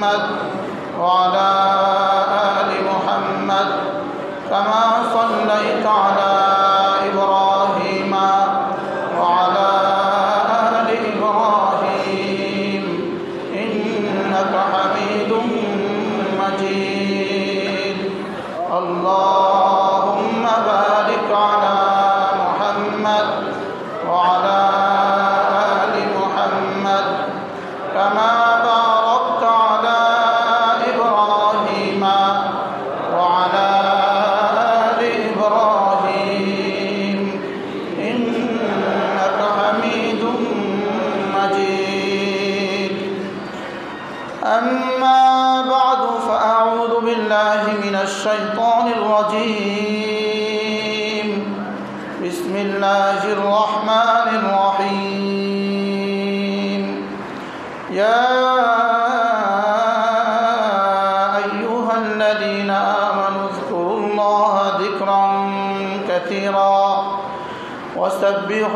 محمد وعلى آل محمد كما صليت على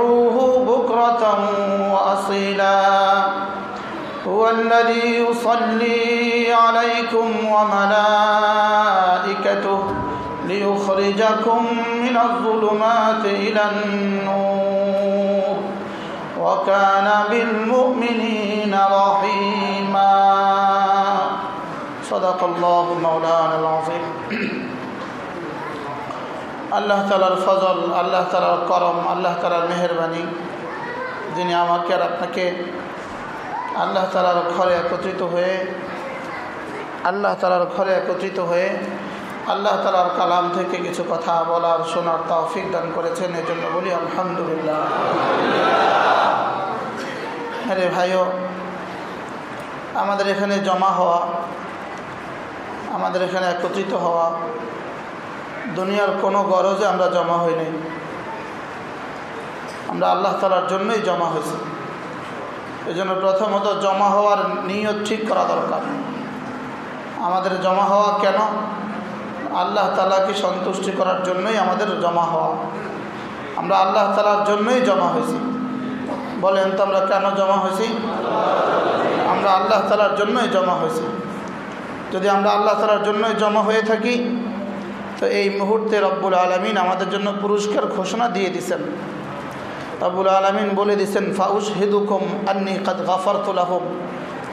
وسبحوه بكرة وأصيلا. هو الذي يصلي عليكم وملائكته ليخرجكم من الظلمات إلى النور. وكان بالمؤمنين رحيما. صدق الله مولانا العظيم. আল্লাহ তালার ফজল, আল্লাহ তালার করম, আল্লাহ তালার মেহরবানি, যিনি আমাকে আর আপনাকে আল্লাহ তালার ঘরে একত্রিত হয়ে, আল্লাহ তালার ঘরে একত্রিত হয়ে, আল্লাহ তালার কালাম থেকে কিছু কথা বলার, শোনার তৌফিক দান করেছেন এই জন্য বলি আলহামদুলিল্লাহ। হ্যাঁ ভাইও, আমাদের এখানে জমা হওয়া, আমাদের এখানে একত্রিত হওয়া দুনিয়ার কোনো গরজে আমরা জমা হইনি আমরা আল্লাহ তালার জন্যই জমা হয়েছি। এই জন্য প্রথমত জমা হওয়ার নিয়ত ঠিক করা দরকার। আমাদের জমা হওয়া কেন? আল্লাহ তালাকে সন্তুষ্টি করার জন্যই আমাদের জমা হওয়া। আমরা আল্লাহ তালার জন্যই জমা হয়েছি। বলেন তো আমরা কেন জমা হয়েছি? আমরা আল্লাহ তালার জন্যই জমা হয়েছি। যদি আমরা আল্লাহ তালার জন্যই জমা হয়ে থাকি তো এই মুহূর্তে রব্বুল আলমিন আমাদের জন্য পুরস্কার ঘোষণা দিয়ে দিছেন। রব্বুল আলমিন বলে দিছেন ফাউস হিদুকুম আন্নি কাদ তুলাহম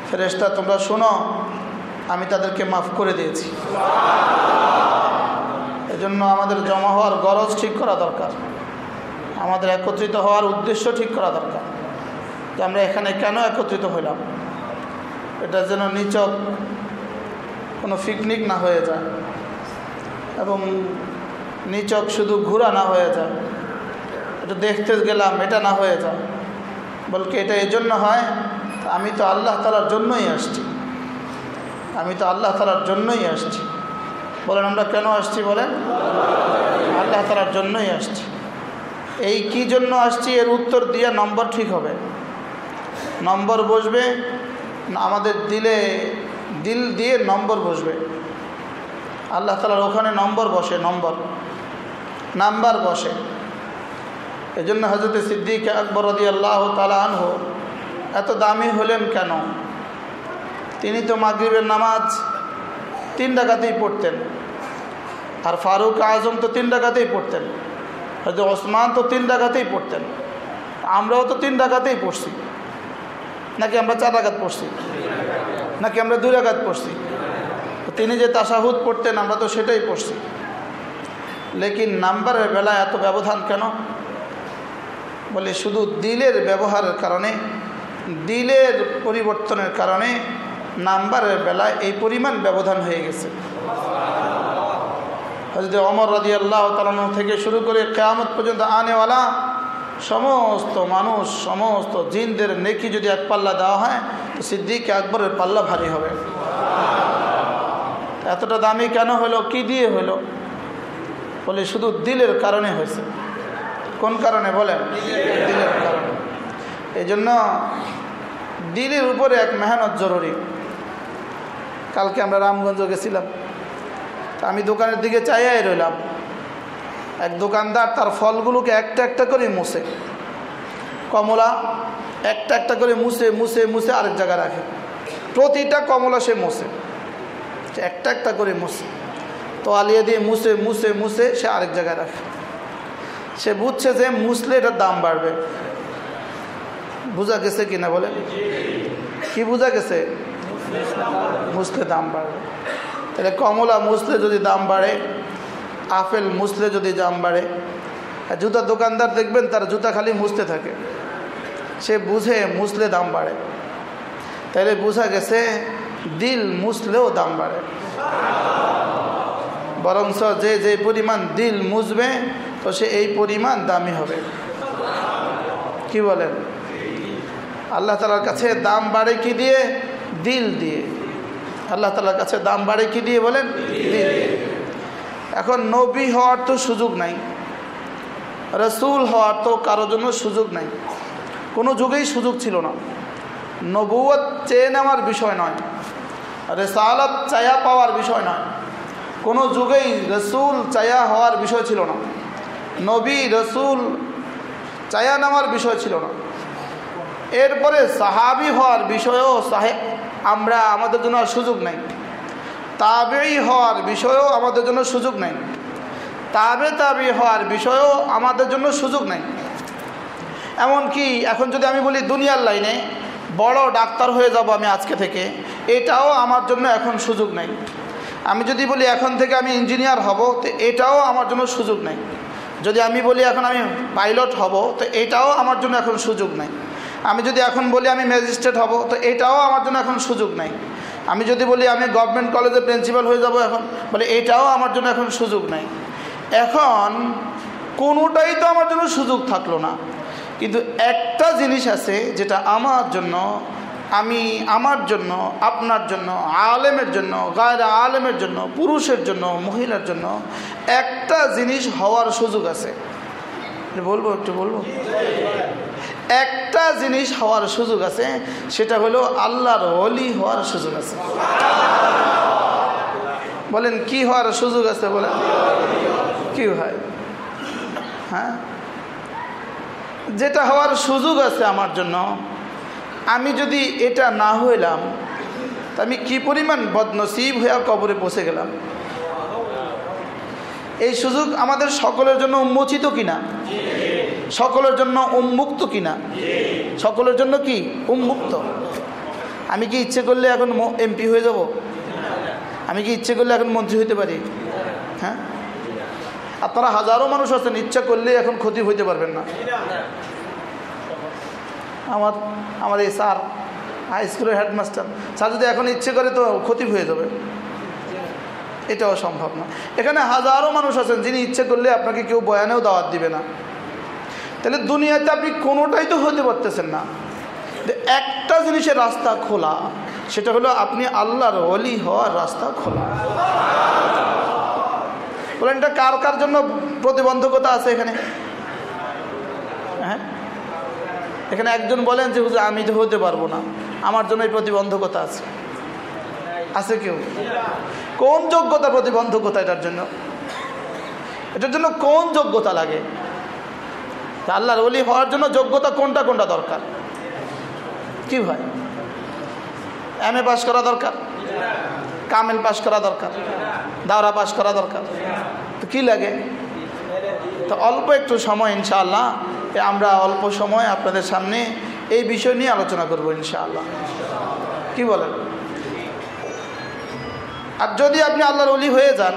ফেরেস্তা তোমরা শোনো, আমি তাদেরকে মাফ করে দিয়েছি। এজন্য আমাদের জমা হওয়ার গরজ ঠিক করা দরকার। আমাদের একত্রিত হওয়ার উদ্দেশ্য ঠিক করা দরকার যে আমরা এখানে কেন একত্রিত হইলাম। এটা যেন নিচক কোনো পিকনিক না হয়ে যায়। এবং নিচক শুধু ঘোরা না হয়ে যায়। এটা দেখতে গেলাম, এটা না হয়ে যায়। বলকে এটা এই জন্য হয়, আমি তো আল্লাহ তালার জন্যই আসছি। আমি তো আল্লাহ তালার জন্যই আসছি। বলেন, আমরা কেন আসছি বলেন? আল্লাহ তালার জন্যই আসছি। এই কি জন্য আসছি? এর উত্তর দিয়ে নম্বর ঠিক হবে। নম্বর বসবে, আমাদের দিলে, দিল দিয়ে নম্বর বসবে। আল্লাহ তালার ওখানে নম্বর বসে, নম্বর। নাম্বার বসে। এই জন্য হজরত সিদ্দিক আকবর রদি আল্লাহ তালাহ এত দামি হলেন কেন? তিনি তো মাগরীবের নামাজ তিন ডাকাতেই পড়তেন। আর ফারুক আজম তো তিন ডাকাতেই পড়তেন। হয়তো ওসমান তো তিন ডাকাতেই পড়তেন। আমরাও তো তিন ডাকাতেই পড়ছি। নাকি আমরা চার ডাকাত পড়ছি? নাকি আমরা দুই ডাকাত পড়ছি? তিনি যে তাসাহুদ পড়তেন, আমরা তো সেটাই পড়ছি। লেকিন নাম্বারের বেলায় এত ব্যবধান কেন? বলে শুধু দিলের ব্যবহারের কারণে, দিলের পরিবর্তনের কারণে নাম্বারের বেলায় এই পরিমাণ ব্যবধান হয়ে গেছে। হজরত অমর রাজি আল্লাহ তালানো থেকে শুরু করে কেয়ামত পর্যন্ত আনেওয়ালা, সমস্ত মানুষ, সমস্ত জিনদের নেকি যদি এক পাল্লা দেওয়া হয়, তো সিদ্দিক আকবরের পাল্লা ভারী হবে। এতটা দামি কেন হলো? কি দিয়ে হলো? বলে শুধু দিলের কারণে হয়েছে। কোন কারণে বলেন? দিলের কারণে। এই জন্য দিলের উপরে এক মেহনত জরুরি। কালকে আমরা রামগঞ্জ গেছিলাম। আমি দোকানের দিকে চাইয়াই রইলাম। এক দোকানদার তার ফলগুলোকে একটা একটা করে মুছে। কমলা একটা একটা করে মুছে মুছে মুছে আরেক জায়গায় রাখে। প্রতিটা কমলা সে মুছে। একটা একটা করে মুছে। তোয়ালিয়া দিয়ে মুছে মুছে মুছে সে আরেক জায়গায় রাখে। সে বুঝছে যে মুসলে এটার দাম বাড়বে। বোঝা গেছে কিনা বলে? কি বোঝা গেছে? মুসলে দাম বাড়বে। তাহলে কমলা মুসলে যদি দাম বাড়ে, আপেল মুসলে যদি দাম বাড়ে জুতা দোকানদার দেখবেন তার জুতা খালি মুছতে থাকে। সে বুঝে মুসলে দাম বাড়ে। তাহলে বোঝা গেছে দিল মুসলেও দাম বাড়ে। বরংস যে যে পরিমাণ দিল মুছবে, তো সে এই পরিমাণ দামি হবে। কি বলেন? আল্লাহ তালার কাছে দাম বাড়ে কি দিয়ে? দিল দিয়ে। আল্লাহ তালার কাছে দাম বাড়ে কি দিয়ে বলেন? দিল এখন নবী হওয়ার তো সুযোগ নাই। রসুল হওয়ার তো কারোর জন্য সুযোগ নাই। কোনো যুগেই সুযোগ ছিল না। নবুয়ত চেয়ে নেওয়ার বিষয় নয়। রেসালত চায়া পাওয়ার বিষয় নয়। কোনো যুগেই রসুল চায়া হওয়ার বিষয় ছিল না। নবী রসুল চায়া নেওয়ার বিষয় ছিল না। এরপরে সাহাবি হওয়ার বিষয়েও সাহেব আমরা আমাদের জন্য সুযোগ নাই। তাবেই হওয়ার বিষয়েও আমাদের জন্য সুযোগ নাই। তাবে তাবি হওয়ার বিষয়েও আমাদের জন্য সুযোগ নাই। এমনকি এখন যদি আমি বলি দুনিয়ার লাইনে বড় ডাক্তার হয়ে যাব আমি আজকে থেকে এটাও আমার জন্য এখন সুযোগ নেই। আমি যদি বলি এখন থেকে আমি ইঞ্জিনিয়ার হব, তো এটাও আমার জন্য সুযোগ নেই। যদি আমি বলি এখন আমি পাইলট হব, তো এটাও আমার জন্য এখন সুযোগ নেই। আমি যদি এখন বলি আমি ম্যাজিস্ট্রেট হব, তো এটাও আমার জন্য এখন সুযোগ নেই। আমি যদি বলি আমি গভর্নমেন্ট কলেজে প্রিন্সিপাল হয়ে যাব এখন, বলে এটাও আমার জন্য এখন সুযোগ নেই। এখন কোনোটাই তো আমার জন্য সুযোগ থাকল না। কিন্তু একটা জিনিস আছে যেটা আমার জন্য আমি আমার জন্য, আপনার জন্য, আলেমের জন্য, গায়ের আলেমের জন্য, পুরুষের জন্য, মহিলার জন্য একটা জিনিস হওয়ার সুযোগ আছে। বলব, একটু বলব? একটা জিনিস হওয়ার সুযোগ আছে, সেটা হলো আল্লাহর অলি হওয়ার সুযোগ আছে। বলেন, কি হওয়ার সুযোগ আছে বলেন? কি হয়? হ্যাঁ? যেটা হওয়ার সুযোগ আছে আমার জন্য আমি যদি এটা না হইলাম, তা আমি কি পরিমাণ বদনসিব হয়ে কবরে পৌঁছে গেলাম? এই সুযোগ আমাদের সকলের জন্য উন্মোচিত কিনা? সকলের জন্য উন্মুক্ত কিনা? সকলের জন্য কি উন্মুক্ত? আমি কি ইচ্ছে করলে এখন এমপি হয়ে যাব? আমি কি ইচ্ছে করলে এখন মন্ত্রী হইতে পারি? হ্যাঁ? আপনারা হাজারো মানুষ আছেন, ইচ্ছা করলে এখন ক্ষতি হইতে পারবেন না। আমার আমার এই স্যার হাই স্কুলের হেডমাস্টার স্যার যদি এখন ইচ্ছে করে তো ক্ষতি হয়ে যাবে। এটাও সম্ভব না। এখানে হাজারো মানুষ আছেন যিনি ইচ্ছে করলে আপনাকে কেউ বয়ানেও দাওয়াত দিবে না। তাহলে দুনিয়াতে আপনি কোনোটাই তো হতে পারতেছেন না। একটা জিনিসের রাস্তা খোলা, সেটা হলো আপনি আল্লাহর অলি হওয়ার রাস্তা খোলা। বলেন, এটা কার কার জন্য প্রতিবন্ধকতা আছে এখানে হ্যাঁ এখানে একজন বলেন যে, হুজুর, আমি তো হতে পারব না। আমার জন্য এই প্রতিবন্ধকতা আছে। আছে কেউ? কোন যোগ্যতা প্রতিবন্ধকতা এটার জন্য? এটার জন্য কোন যোগ্যতা লাগে? আল্লাহর অলি হওয়ার জন্য যোগ্যতা কোনটা কোনটা দরকার? কি ভাই? এম এ পাশ করা দরকার? কামেল পাশ করা দরকার? দাওরা পাশ করা দরকার? তো কী লাগে? তো অল্প একটু সময়, ইনশাআল্লাহ। আমরা অল্প সময় আপনাদের সামনে এই বিষয় নিয়ে আলোচনা করব ইনশাআল্লাহ। কি বলেন? আর যদি আপনি আল্লাহর অলি হয়ে যান,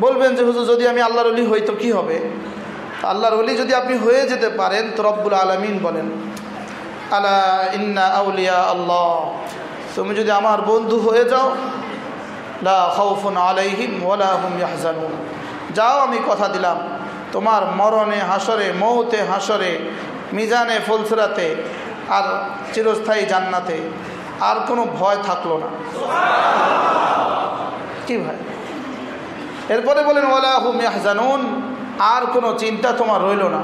বলবেন যে, হুজুর, যদি আমি আল্লাহর অলি হই তো কী হবে? আল্লাহর অলি যদি আপনি হয়ে যেতে পারেন, তো রব্বুল আলমিন বলেন, আলা ইন্না আউলিয়া আল্লাহ। তুমি যদি আমার বন্ধু হয়ে যাও, লা খাউফুন আলাইহিম ওয়ালা হুম ইয়াহজানুন। যাও, আমি কথা দিলাম। তোমার মরণে, হাসরে, মৌতে, হাসরে, মিজানে ফুলসরাতে আর চিরস্থায়ী জান্নাতে আর কোনো ভয় থাকল না। কি ভাই এরপরে বলেন ওলা হুম ইয়াহজানুন আর কোনো চিন্তা তোমার রইল না।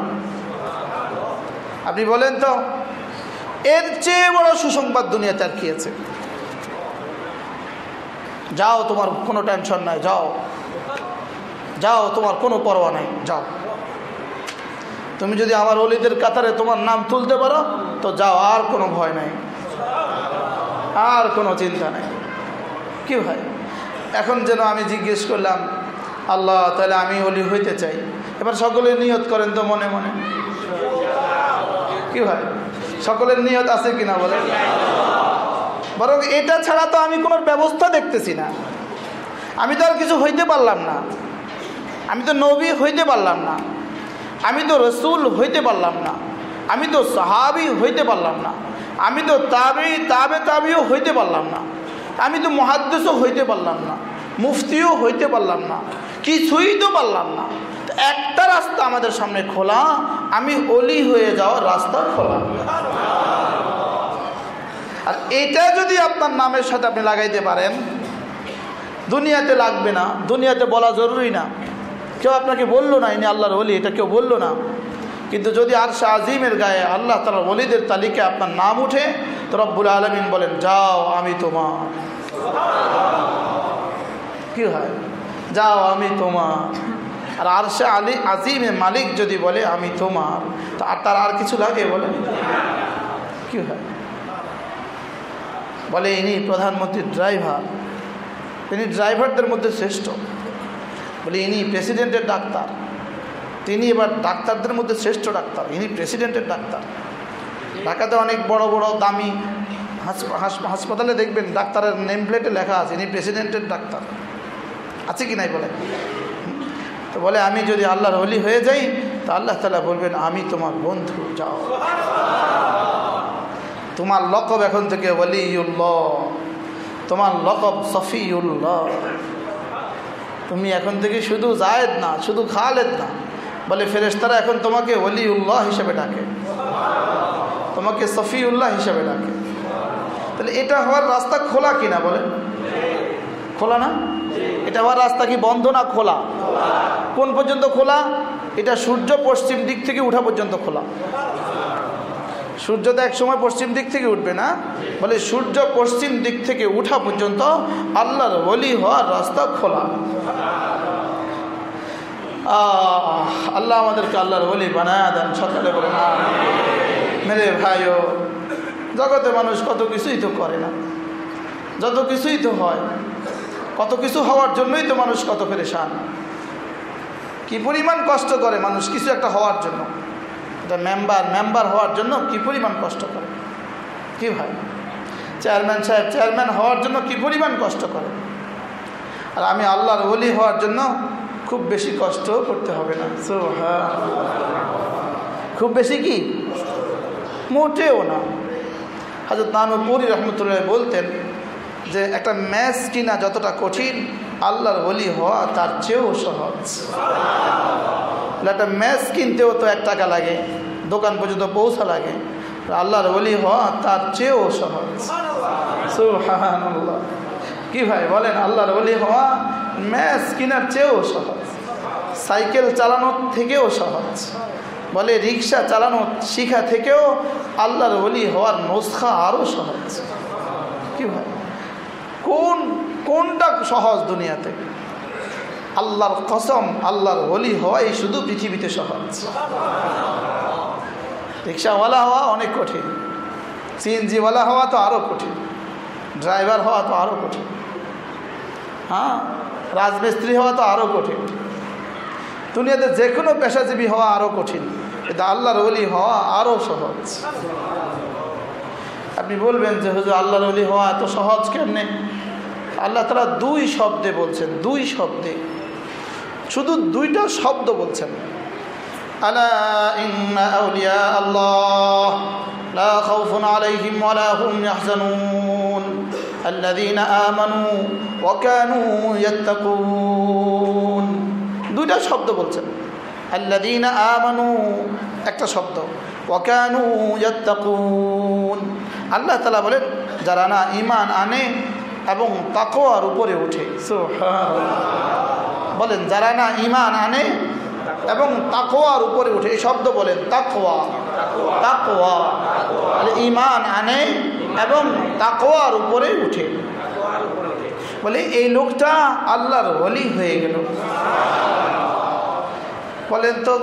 আপনি বলেন তো, এর চেয়ে বড় সুসংবাদ দুনিয়াতে আর কি আছে? যাও, তোমার কোনো টেনশন নাই, যাও। যাও, তোমার কোনো পরোয়া নাই, যাও। তুমি যদি আমার অলিদের কাতারে তোমার নাম তুলতে পারো, তো যাও, আর কোনো ভয় নাই। আর কোনো চিন্তা নাই। কি ভাই? এখন যেন আমি জিজ্ঞেস করলাম, আল্লাহ, তাহলে আমি অলি হইতে চাই। এবার সকলে নিয়ত করেন তো মনে মনে। কি ভাই? সকলের নিয়ত আছে কিনা বলে বরং এটা ছাড়া তো আমি কোনো ব্যবস্থা দেখতেছি না। আমি তো আর কিছু হইতে পারলাম না। আমি তো নবী হইতে পারলাম না। আমি তো রসুল হইতে পারলাম না। আমি তো সাহাবি হইতে পারলাম না। আমি তো তাবি, তাবে তাবিও হইতে পারলাম না। আমি তো মহাদ্দেশও হইতে পারলাম না। মুফতিও হইতে পারলাম না। কিছুই তো পারলাম না। একটা রাস্তা আমাদের সামনে খোলা, আমি অলি হয়ে যাওয়ার রাস্তা খোলা। আর এটা যদি আপনার নামের সাথে আপনি লাগাইতে পারেন, দুনিয়াতে লাগবে না। দুনিয়াতে বলা জরুরি না। কেউ আপনাকে বলল না, ইনি আল্লাহর অলি এটা কেউ বলল না। কিন্তু যদি আর শাহ আজিমের গায়ে আল্লাহ তালার অলিদের তালিকায় আপনার নাম উঠে, তো রব্বুল আলমিন বলেন, যাও আমি তোমার। কি হয়? যাও আমি তোমার। আর আর সে আলী আজিমে মালিক যদি বলে, আমি তোমার, তো আর তার আর কিছু লাগে বলে? কি হয়? বলে, ইনি প্রধানমন্ত্রীর ড্রাইভার। তিনি ড্রাইভারদের মধ্যে শ্রেষ্ঠ। বলে, ইনি প্রেসিডেন্টের ডাক্তার। তিনি এবার ডাক্তারদের মধ্যে শ্রেষ্ঠ ডাক্তার। ইনি প্রেসিডেন্টের ডাক্তার। ঢাকাতে অনেক বড় বড়, দামি হাসপাতালে দেখবেন ডাক্তারের নেম প্লেটে লেখা আছে, ইনি প্রেসিডেন্টের ডাক্তার। আছে কি নাই বলে? তো বলে, আমি যদি আল্লাহর হলি হয়ে যাই, তা আল্লাহ তালা বলবেন, আমি তোমার বন্ধু, যাও তোমার লকব এখন থেকে ওলিউল্লাহ। তোমার লকব সফি সফিউল্লাহ। তুমি এখন থেকে শুধু জায়েদ না, শুধু খালেদ না। বলে ফেরেস্তারা এখন তোমাকে ওলিউল্লাহ হিসেবে ডাকে। তোমাকে সফিউল্লাহ হিসেবে ডাকে। তাহলে এটা হওয়ার রাস্তা খোলা কিনা বলে? খোলা না? এটা হওয়ার রাস্তা কি বন্ধ না খোলা? কোন পর্যন্ত খোলা? এটা সূর্য পশ্চিম দিক থেকে উঠা পর্যন্ত খোলা। সূর্য তো এক সময় পশ্চিম দিক থেকে উঠবে না। বলে সূর্য পশ্চিম দিক থেকে উঠা পর্যন্ত আল্লাহর বলি হওয়ার রাস্তা খোলা। আল্লাহ আমাদেরকে আল্লাহর বলি বানায় দেন, সকালে বলে না মেরে ভাইও, জগতে মানুষ কত কিছুই তো করে না। যত কিছুই তো হয়, কত কিছু হওয়ার জন্যই তো মানুষ কত পেরেশান। কি পরিমাণ কষ্ট করে মানুষ, কিছু একটা হওয়ার জন্য। এটা মেম্বার মেম্বার হওয়ার জন্য কি পরিমাণ কষ্ট করে? কি ভাই? চেয়ারম্যান সাহেব চেয়ারম্যান হওয়ার জন্য কি পরিমাণ কষ্ট করে? আর আমি আল্লাহর ওলি হওয়ার জন্য খুব বেশি কষ্ট করতে হবে না। সো হ্যাঁ খুব বেশি কি? মোটেও না। হাজর নানুপুরি রহমতুল্লাহ বলতেন যে, একটা ম্যাচ কিনা যতটা কঠিন, আল্লাহর ওলি হওয়া তার চেয়েও সহজ। একটা ম্যাচ কিনতেও তো এক টাকা লাগে, দোকান পর্যন্ত পৌঁছা লাগে। আল্লাহর ওলি হওয়া তার চেয়েও সহজ। কি ভাই বলেন, আল্লাহর ওলি হওয়া ম্যাচ কেনার চেয়েও সহজ। সাইকেল চালানোর থেকেও সহজ। বলে রিক্সা চালানো শিখা থেকেও আল্লাহর ওলি হওয়ার নস্খা আরও সহজ। কি ভাই? কোন, কোনটা সহজ দুনিয়াতে? আল্লাহর কসম, আল্লাহর হলি হওয়াই শুধু পৃথিবীতে সহজ। রিক্সাওয়ালা হওয়া অনেক কঠিন। সিএনজিওয়ালা হওয়া তো আরও কঠিন। ড্রাইভার হওয়া তো আরও কঠিন। হ্যাঁ? রাজমিস্ত্রি হওয়া তো আরও কঠিন। দুনিয়াতে যে কোনো পেশাজীবী হওয়া আরও কঠিন। কিন্তু আল্লাহর অলি হওয়া আরও সহজ। আপনি বলবেন যে, হুজুর, আল্লাহর অলি হওয়া এত সহজ কেমনে? আল্লাহ তালা দুই শব্দে বলছেন, দুই শব্দে। শুধু দুইটা শব্দ বলছেন। দুইটা শব্দ বলছেন। আল্লাদিন আমানু, একটা শব্দ। ওকানু ইয়াত্তাকুন। আল্লাহ তালা বলেন, যারা না ইমান আনে এবং তাকোয়ার উপরে উঠে বলেন যারা না ইমান আনে এবং তাকোয়ার উপরে উঠে এই শব্দ বলেন তাকোয়া তাকোয়া ইমান আনে এবং তাকোয়ার উপরে উঠে বলে এই লোকটা আল্লাহর হলি হয়ে গেল। বলেন তো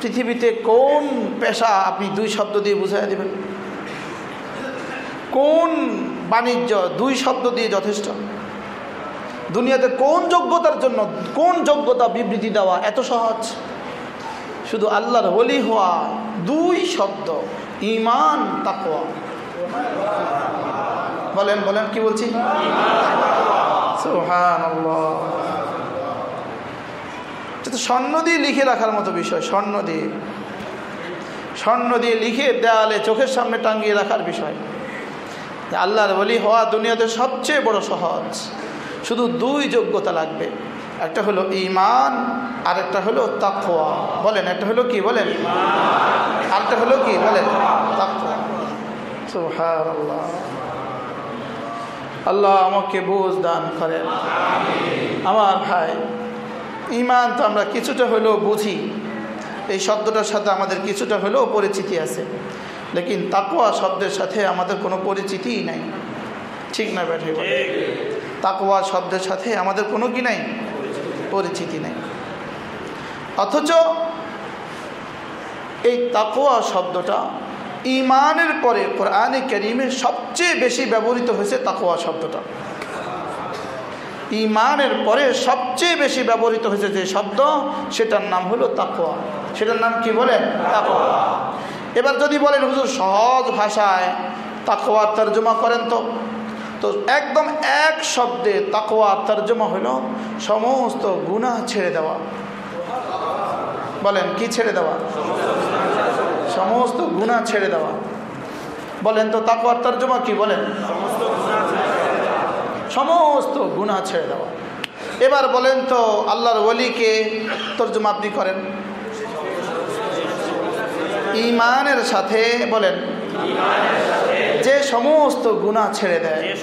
পৃথিবীতে কোন পেশা আপনি দুই শব্দ দিয়ে বুঝাই দেবেন? কোন বাণিজ্য দুই শব্দ দিয়ে যথেষ্ট? দুনিয়াতে কোন যোগ্যতার জন্য, কোন যোগ্যতা বিবৃতি দেওয়া এত সহজ? শুধু আল্লাহর হলি হওয়া দুই শব্দ ইমান তাকোয়া বলেন বলেন, কি বলছি? স্বর্ণ দিয়ে লিখে রাখার মতো বিষয়, স্বর্ণ দিয়ে। স্বর্ণ দিয়ে লিখে দেয়ালে চোখের সামনে টাঙ্গিয়ে রাখার বিষয়। আল্লাহর বলি হওয়া দুনিয়াতে সবচেয়ে বড় সহজ। শুধু দুই যোগ্যতা লাগবে। একটা হলো ইমান আর একটা হলো তাকোয়া বলেন একটা হলো কি বলেন? আরেকটা হলো কি বলেন? আল্লাহ আল্লাহ আমাকে বুঝ দান করেন। আমার ভাই ইমান তো আমরা কিছুটা হলেও বুঝি। এই শব্দটার সাথে আমাদের কিছুটা হলেও পরিচিতি আছে। লেকিন তাকোয়া শব্দের সাথে আমাদের কোনো পরিচিতিই নাই। ঠিক না ব্যাঠে তাকোয়া শব্দের সাথে আমাদের কোনো কি নাই? পরিচিতি নাই। অথচ এই তাকোয়া শব্দটা ইমানের পরে কোরআনে করিমে সবচেয়ে বেশি ব্যবহৃত হয়েছে তাকোয়া শব্দটা। ইমানের পরে সবচেয়ে বেশি ব্যবহৃত হয়েছে যে শব্দ সেটার নাম হলো তাকোয়া সেটার নাম কি বলেন? তাকুয়া এবার যদি বলেন হুজুর সহজ ভাষায় তাকুয়ার তর্জমা করেন তো? তো একদম এক শব্দে তাকোয়া তর্জমা হলো সমস্ত গুণা ছেড়ে দেওয়া। বলেন, কি ছেড়ে দেওয়া? সমস্ত গুণা ছেড়ে দেওয়া। বলেন তো তাকোয়ার তর্জমা কি বলেন? সমস্ত গুণা ছেড়ে দেওয়া। এবার বলেন তো আল্লাহর ওলিকে তর্জমা আপনি করেন। ইমানের সাথে বলেন যে সমস্ত গুণা ছেড়ে দেয়।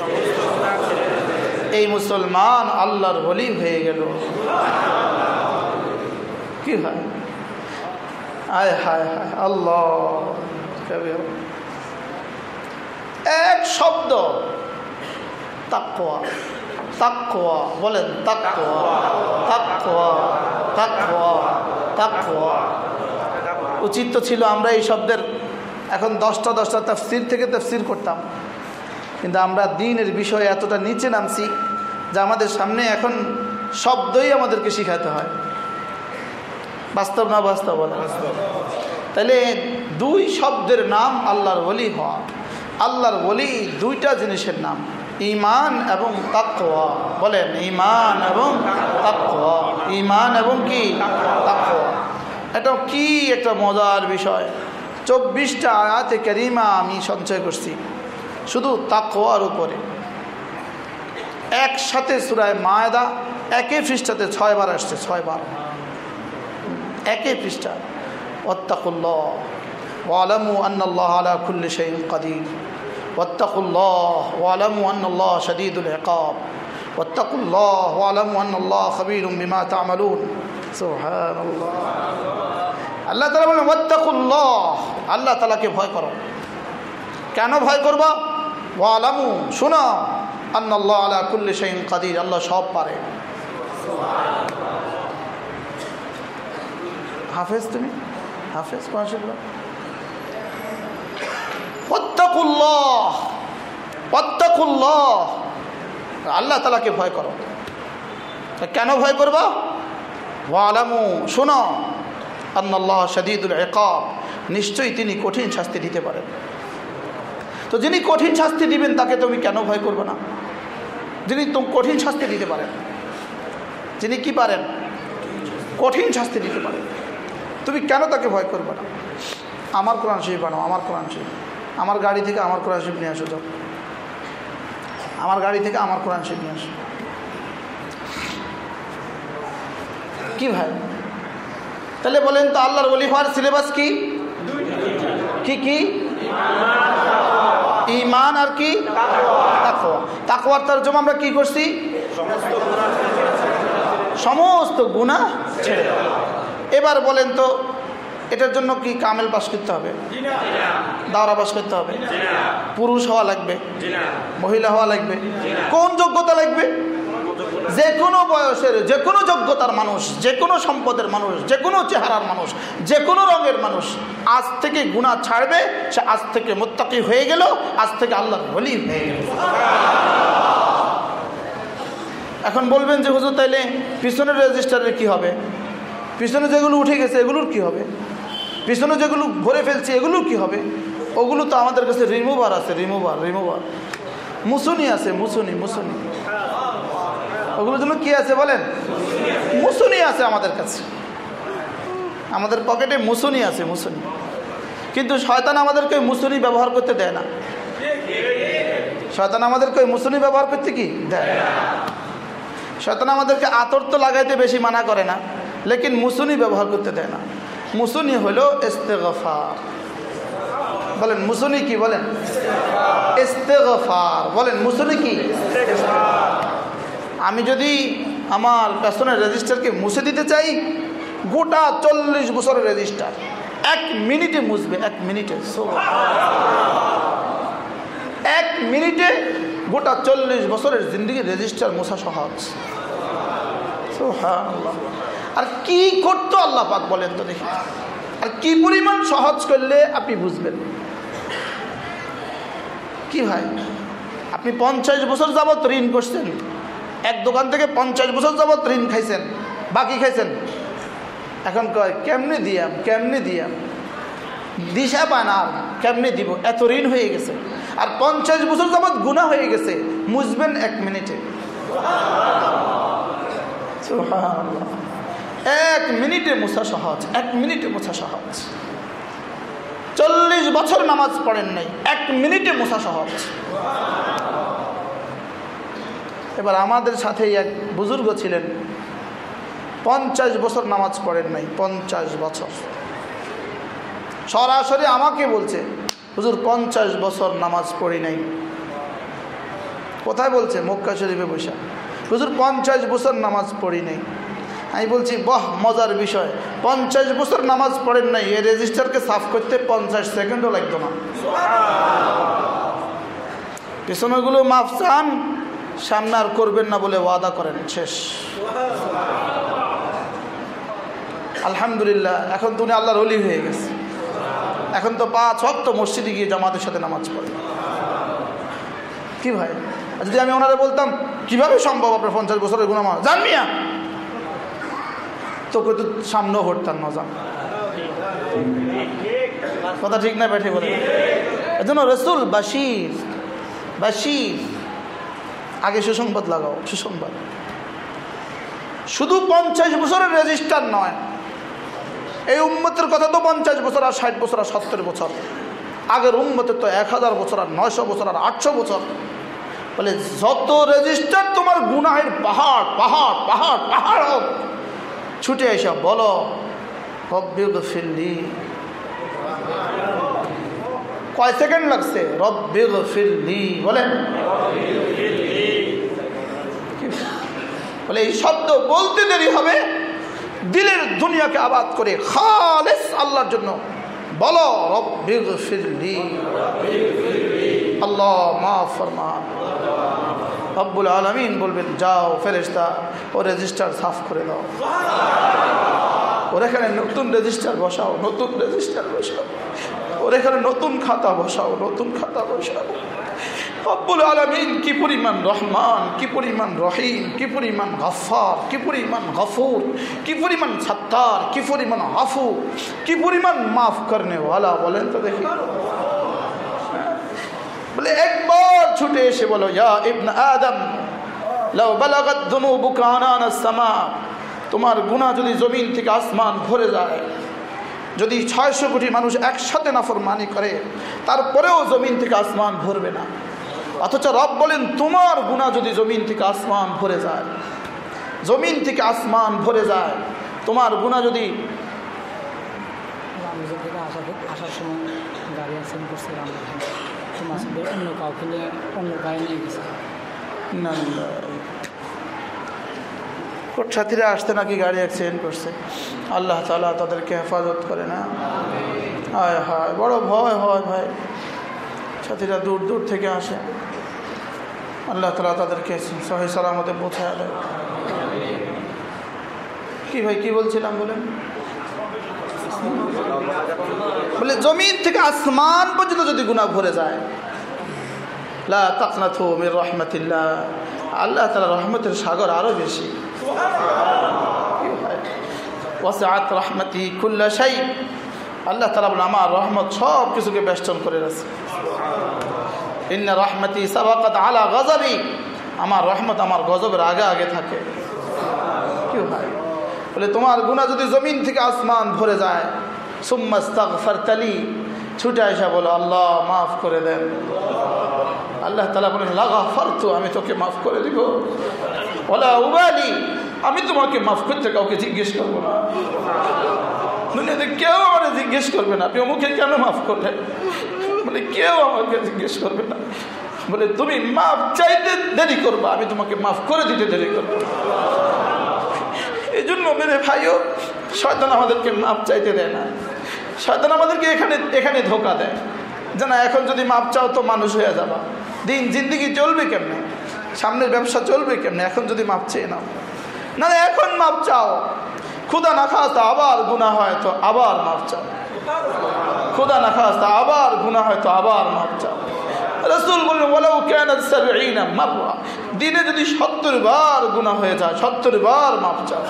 এই মুসলমান আল্লাহর বলি হয়ে গেল। কি হয়? আয় হায় হায় আল্লাহ এক শব্দ তাকোয়া তাকোয়া বলেন তাকোয়া তাকোয়া তাকোয়া তাকোয়া উচিত তো ছিল আমরা এই শব্দের এখন দশটা দশটা তফসির থেকে তফসির করতাম। কিন্তু আমরা দিনের বিষয়ে এতটা নিচে নামছি যে আমাদের সামনে এখন শব্দই আমাদেরকে শিখাতে হয়। বাস্তব না বাস্তব তাহলে দুই শব্দের নাম আল্লাহর বলি হওয়া। আল্লাহর বলি দুইটা জিনিসের নাম। ইমান এবং তাকোয়া বলেন ইমান এবং তাকোয়া ইমান এবং কি? এটা কি একটা মজার বিষয়? চব্বিশটা আয়াতে ক্যারিমা আমি সঞ্চয় করছি, শুধু তাকোয়ার উপরে। একসাথে সুরায় মায়দা একই পৃষ্ঠাতে ছয়বার আসছে, ছয়বার। একই পৃষ্ঠা। ওত্তাকুল্লাহ ওয়ালামু আন্নাল্লাহ আলা কুল্লি শাইইন কাদির। ওত্তাকুল্লাহ ওয়ালামু আন্নাল্লাহ শাদীদুল ইকাব। ওত্তাকুল্লাহ ওয়ালামু আন্নাল্লাহ খাবীরুম বিমা তা'মালুন। আল্লাহ তালা বলেন, ওয়াত্তাকুল্লাহ। আল্লাহ তালাকে ভয় করো। কেন ভয় করবা? ওয়ালামু, শোনো। আন্নাল্লাহ আলা কুল্লি শাইইন কাদির, আল্লাহ সব পারে। হাফেজ তুমি? হাফেজ মাশাআল্লাহ ওয়াত্তাকুল্লাহ ওয়াত্তাকুল্লাহ। আল্লাহ তালাকে ভয় করো। কেন ভয় করবা? ওয়ালামু, শোনো। আন্নাল্লাহ শদীদুল একাব নিশ্চয়ই তিনি কঠিন শাস্তি দিতে পারেন। তো যিনি কঠিন শাস্তি দিবেন, তাকে তুমি কেন ভয় করবে না? যিনি কঠিন শাস্তি দিতে পারেন, যিনি কি পারেন? কঠিন শাস্তি দিতে পারেন। তুমি কেন তাকে ভয় করবে না? আমার কোরআন শরীফ বানাও, আমার কোরআন শরীফ। আমার গাড়ি থেকে আমার কোরআন শরীফ নিয়ে আসো যাও আমার গাড়ি থেকে আমার কোরআন শরীফ নিয়ে আসো। কি ভাই? তাহলে বলেন তো আল্লাহর ওলি হওয়ার সিলেবাস কি? কি কি? ইমান আর কি? তাকওয়া। তাকওয়ার তর্জমা আমরা কি করছি? সমস্ত গুণা ছেড়ে এবার বলেন তো, এটার জন্য কি কামেল পাস করতে হবে? দাওরা পাস করতে হবে? পুরুষ হওয়া লাগবে? মহিলা হওয়া লাগবে? কোন যোগ্যতা লাগবে? যে কোনো বয়সের যে কোনো যোগ্যতার মানুষ যে কোনো সম্পদের মানুষ যে কোনো চেহারার মানুষ যে কোনো রঙের মানুষ, আজ থেকে গুণা ছাড়বে, সে আজ থেকে মোত্তাকি হয়ে গেল, আজ থেকে আল্লাহ বলি হয়ে গেল। এখন বলবেন যে, হুজুর, তাইলে পিছনের রেজিস্টারের কি হবে? পিছনে যেগুলো উঠে গেছে, এগুলোর কি হবে? পিছনে যেগুলো ভরে ফেলছে, এগুলোর কি হবে? ওগুলো তো আমাদের কাছে রিমুভার আছে রিমুভার রিমুভার মুসুনি আছে, মুসুনি মুসুনি। ওগুলোর জন্য কি আছে বলেন? মুসুনি আছে আমাদের কাছে। আমাদের পকেটে মুসুনি আছে, মুসুনি। কিন্তু শয়তান আমাদেরকে মুসুনি ব্যবহার করতে দেয় না। শয়তান আমাদেরকে মুসুনি ব্যবহার করতে কি? দেয় শয়তান আমাদেরকে আতর তো লাগাইতে বেশি মানা করে না, লেকিন মুসুনি ব্যবহার করতে দেয় না। মুসুনি হলো ইস্তেগফার। বলেন, মুসুনি কি বলেন? ইস্তেগফার। বলেন, মুসুনি কি? আমি যদি আমার পেছনের রেজিস্টারকে মুছে দিতে চাই, গোটা চল্লিশ বছরের রেজিস্টার এক মিনিটে মুছবে, এক মিনিটে। এক মিনিটে গোটা চল্লিশ বছরের জিন্দগি রেজিস্টার মোছা সহজ। আর কি করতো আল্লাহ পাক বলেন তো দেখি। আর কি পরিমাণ সহজ করলে আপনি বুঝবেন? কি ভাই, আপনি পঞ্চাশ বছর যাবত ঋণ করছেন? এক দোকান থেকে পঞ্চাশ বছর যাবত ঋণ খাইছেন, বাকি খাইছেন। এখন কয়, কেমনি দিয়াম কেমনি দিয়াম? দিশা পায় না আর কেমনে দিব? এত ঋণ হয়ে গেছে। আর পঞ্চাশ বছর যাবৎ গুণা হয়ে গেছে। মুছবেন এক মিনিটে। এক মিনিটে মুছা সহজ, এক মিনিটে মুছা সহজ। চল্লিশ বছর নামাজ পড়েন নাই, এক মিনিটে মুছা সহজ। এবার আমাদের সাথে এক বুজুর্গ ছিলেন। পঞ্চাশ বছর নামাজ পড়েন নাই পঞ্চাশ বছর। সরাসরি আমাকে বলছে হুজুর পঞ্চাশ বছর নামাজ পড়ি নাই। কোথায় বলছে? মক্কা শরীফে বৈশা হুজুর পঞ্চাশ বছর নামাজ পড়ি নাই। আমি বলছি বাহ মজার বিষয়। পঞ্চাশ বছর নামাজ পড়েন নাই এই রেজিস্টারকে সাফ করতে পঞ্চাশ সেকেন্ডও লাগতো না। পেছনেগুলো মাফ চান। সামনে আর করবেন না বলে ওয়াদা করেন, শেষ। আলহামদুলিল্লাহ, এখন তুমি আল্লাহর অলি হয়ে গেছে। এখন তো পাঁচ হক্ত মসজিদে গিয়ে জামাতের সাথে নামাজ পড়ে। কি ভাই? যদি আমি ওনারা বলতাম, কীভাবে সম্ভব আপনার পঞ্চাশ বছরের গুণা মা জান মিয়া। তোকে তো সামনেও হরতাম না যান কথা ঠিক না বেঠে বলে। এজন্য রসুল বাসির বাসির আগে সুসংবাদ লাগাও, সুসংবাদ। শুধু পঞ্চাশ বছরের রেজিস্টার নয়, এই উম্মতের কথা তো পঞ্চাশ বছর আর ষাট বছর আর সত্তর বছর। আগের উম্মতের তো এক হাজার বছর আর নয়শো বছর আর আটশো বছর। বলে, যত রেজিস্টার তোমার গুনাহের পাহাড় পাহাড় পাহাড় পাহাড় হোক, ছুটে এসে বলো কয় সেকেন্ড লাগছে? রব্বিগ ফিল্লি বলেন। বলে, এই শব্দ বলতে দেরি হবে। দিলের দুনিয়াকে আবাদ করে খালেস আল্লাহর জন্য। বলো আল্লাহ মা ফরমান রব্বুল আলমিন বলবেন, যাও ফেরেস্তা ও রেজিস্টার সাফ করে দাও। ওর এখানে নতুন রেজিস্টার বসাও, নতুন রেজিস্টার বসাও। ওর এখানে নতুন খাতা বসাও, নতুন খাতা বসাও। রব্বুল আলমিন কি পরিমাণ রহমান, কি পরিমাণ রহিম, কি পরিমাণ গফার কি পরিমাণ গফুর, কি পরিমাণ সত্তার, কি পরিমাণ আফু, কি পরিমাণ মাফ করনে বলেন তো দেখি। বলে একবার ছুটে এসে বলো, ইয়া ইবন আদম, লাউ তোমার গুনাহ যদি জমিন থেকে আসমান ভরে যায়, যদি ছয়শো কোটি মানুষ একসাথে নাফরমানি করে, তারপরেও জমিন থেকে আসমান ভরবে না। অথচ রব বলেন তোমার গুণা যদি জমিন থেকে আসমান ভরে যায় জমিন থেকে আসমান ভরে যায় তোমার গুণা যদি আসার সময় গাড়ি অ্যাক্সিডেন্ট অন্য কাউকে নিয়ে অন্য গাড়ি নিয়ে গেছে। কোট সাথীরা আসতে নাকি গাড়ি অ্যাক্সিডেন্ট করছে? আল্লাহ তালা তাদেরকে হেফাজত করে না। হায় হায় বড় ভয় হয় ভাই। সাথীরা দূর দূর থেকে আসে। আল্লাহ তালা তাদেরকে সহি সালামতে পৌঁছায় দেয়। কি ভাই, কি বলছিলাম বলেন? বলে, জমিন থেকে আসমান পর্যন্ত যদি গুণা ভরে যায়, লা আল্লাহ তালা রহমতের সাগর আরও বেশি। ওয়াসাআত রহমতি কুল্লা শাই। আল্লাহ তালা বলে আমার রহমত সব কিছুকে বেষ্টন করে আছে ইন্না রহমতি সাবাকাত আলা গজবি। আমার রহমত আমার গজবের আগে আগে থাকে। কি ভাই বলে, তোমার গুণা যদি জমিন থেকে আসমান ভরে যায় সুম্মাস্তাক ফারতালি ছুটে আসা বলো, আল্লাহ, মাফ করে দেন। আল্লাহ তালা বলেন লাগা ফারতু আমি তোকে মাফ করে দিব। ওলা উবালি, আমি তোমাকে মাফ করতে কাউকে জিজ্ঞেস করব না। দুনিয়াতে কেউ আমার জিজ্ঞেস করবে না। আপনি অমুকে কেন মাফ করলেন? বলে কেউ আমাকে জিজ্ঞেস করবে না। বলে তুমি মাফ চাইতে দেরি করবা আমি তোমাকে মাফ করে দিতে দেরি করব। এই জন্য মেরে ভাইও শয়তান আমাদেরকে মাপ চাইতে দেয় না। শয়তান আমাদেরকে এখানে এখানে ধোকা দেয়। যে না এখন যদি মাপ চাও তো মানুষ হয়ে যাবা। দিন জিন্দিগি চলবে কেমনে? সামনের ব্যবসা চলবে কেমনে? এখন যদি মাপ চেয়ে নাও। না, এখন মাপ চাও। ক্ষুদা না খাস আবার গুণা হয় তো আবার মাপ চাও ক্ষুদা না খাস আবার গুণা হয় তো আবার মাপ চাও রসুল বললেন ওলাউ কেন মারবা দিনে যদি সত্তর বার গুণা হয়ে যায়, সত্তর বার মাপ চাও।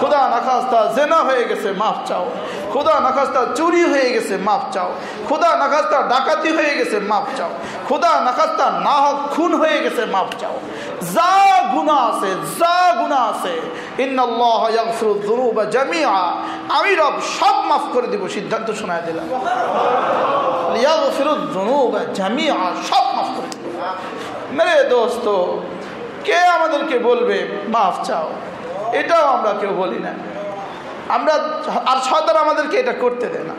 খুদা নাখাস্তা জেনা হয়ে গেছে, মাফ চাও। খুদা নাখাস্তা চুরি হয়ে গেছে, মাফ চাও। খুদা নাখাস্তা ডাকাতি হয়ে গেছে, মাফ চাও। খুদা নাখাস্তা নাহক খুন হয়ে গেছে, মাফ চাও। যা গুণা আছে, যা গুণা আছে আমি রব সব মাফ করে দিব, সিদ্ধান্ত শোনায় দিলাম। সব মাফ করে দিব। মেরে দোস্ত, কে আমাদেরকে বলবে, মাফ চাও। এটাও আমরা কেউ বলি না। আমরা আর সদর আমাদেরকে এটা করতে দেয় না।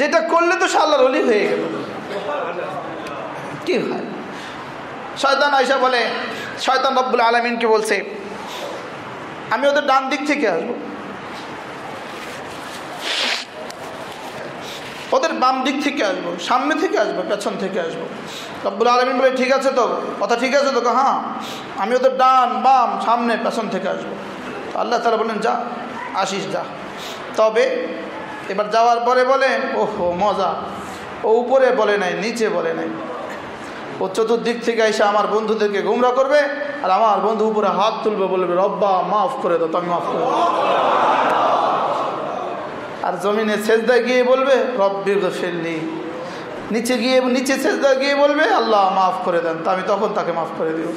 যেটা করলে তো সে আল্লাহর অলি হয়ে গেল। কি হয়? শয়তান আয়সা বলে শয়তান রব্বুল আলমিনকে বলছে, আমি ওদের ডান দিক থেকে আসব। ওদের বাম দিক থেকে আসব, সামনে থেকে আসব, পেছন থেকে আসব। রব্বুল আলমিন বলে, ঠিক আছে তো, কথা ঠিক আছে তো? হ্যাঁ আমি ওদের ডান, বাম, সামনে, পেছন থেকে আসব। আল্লাহ তালা বলেন যা, আসিস, যা। তবে এবার যাওয়ার পরে বলে ওহো, মজা। ও উপরে বলে নাই, নিচে বলে নাই। ও চতুর্দিক থেকে এসে আমার বন্ধুদেরকে গুমরা করবে আর আমার বন্ধু উপরে হাত তুলবে, বলবে, রব্বা, মাফ করে দাও তো আমি মাফ করে আর জমিনে সেজদা গিয়ে বলবে, রব্বি ফেললি নিচে গিয়ে নিচে গিয়ে বলবে, আল্লাহ, মাফ করে দেন। তা আমি তখন তাকে মাফ করে দিব।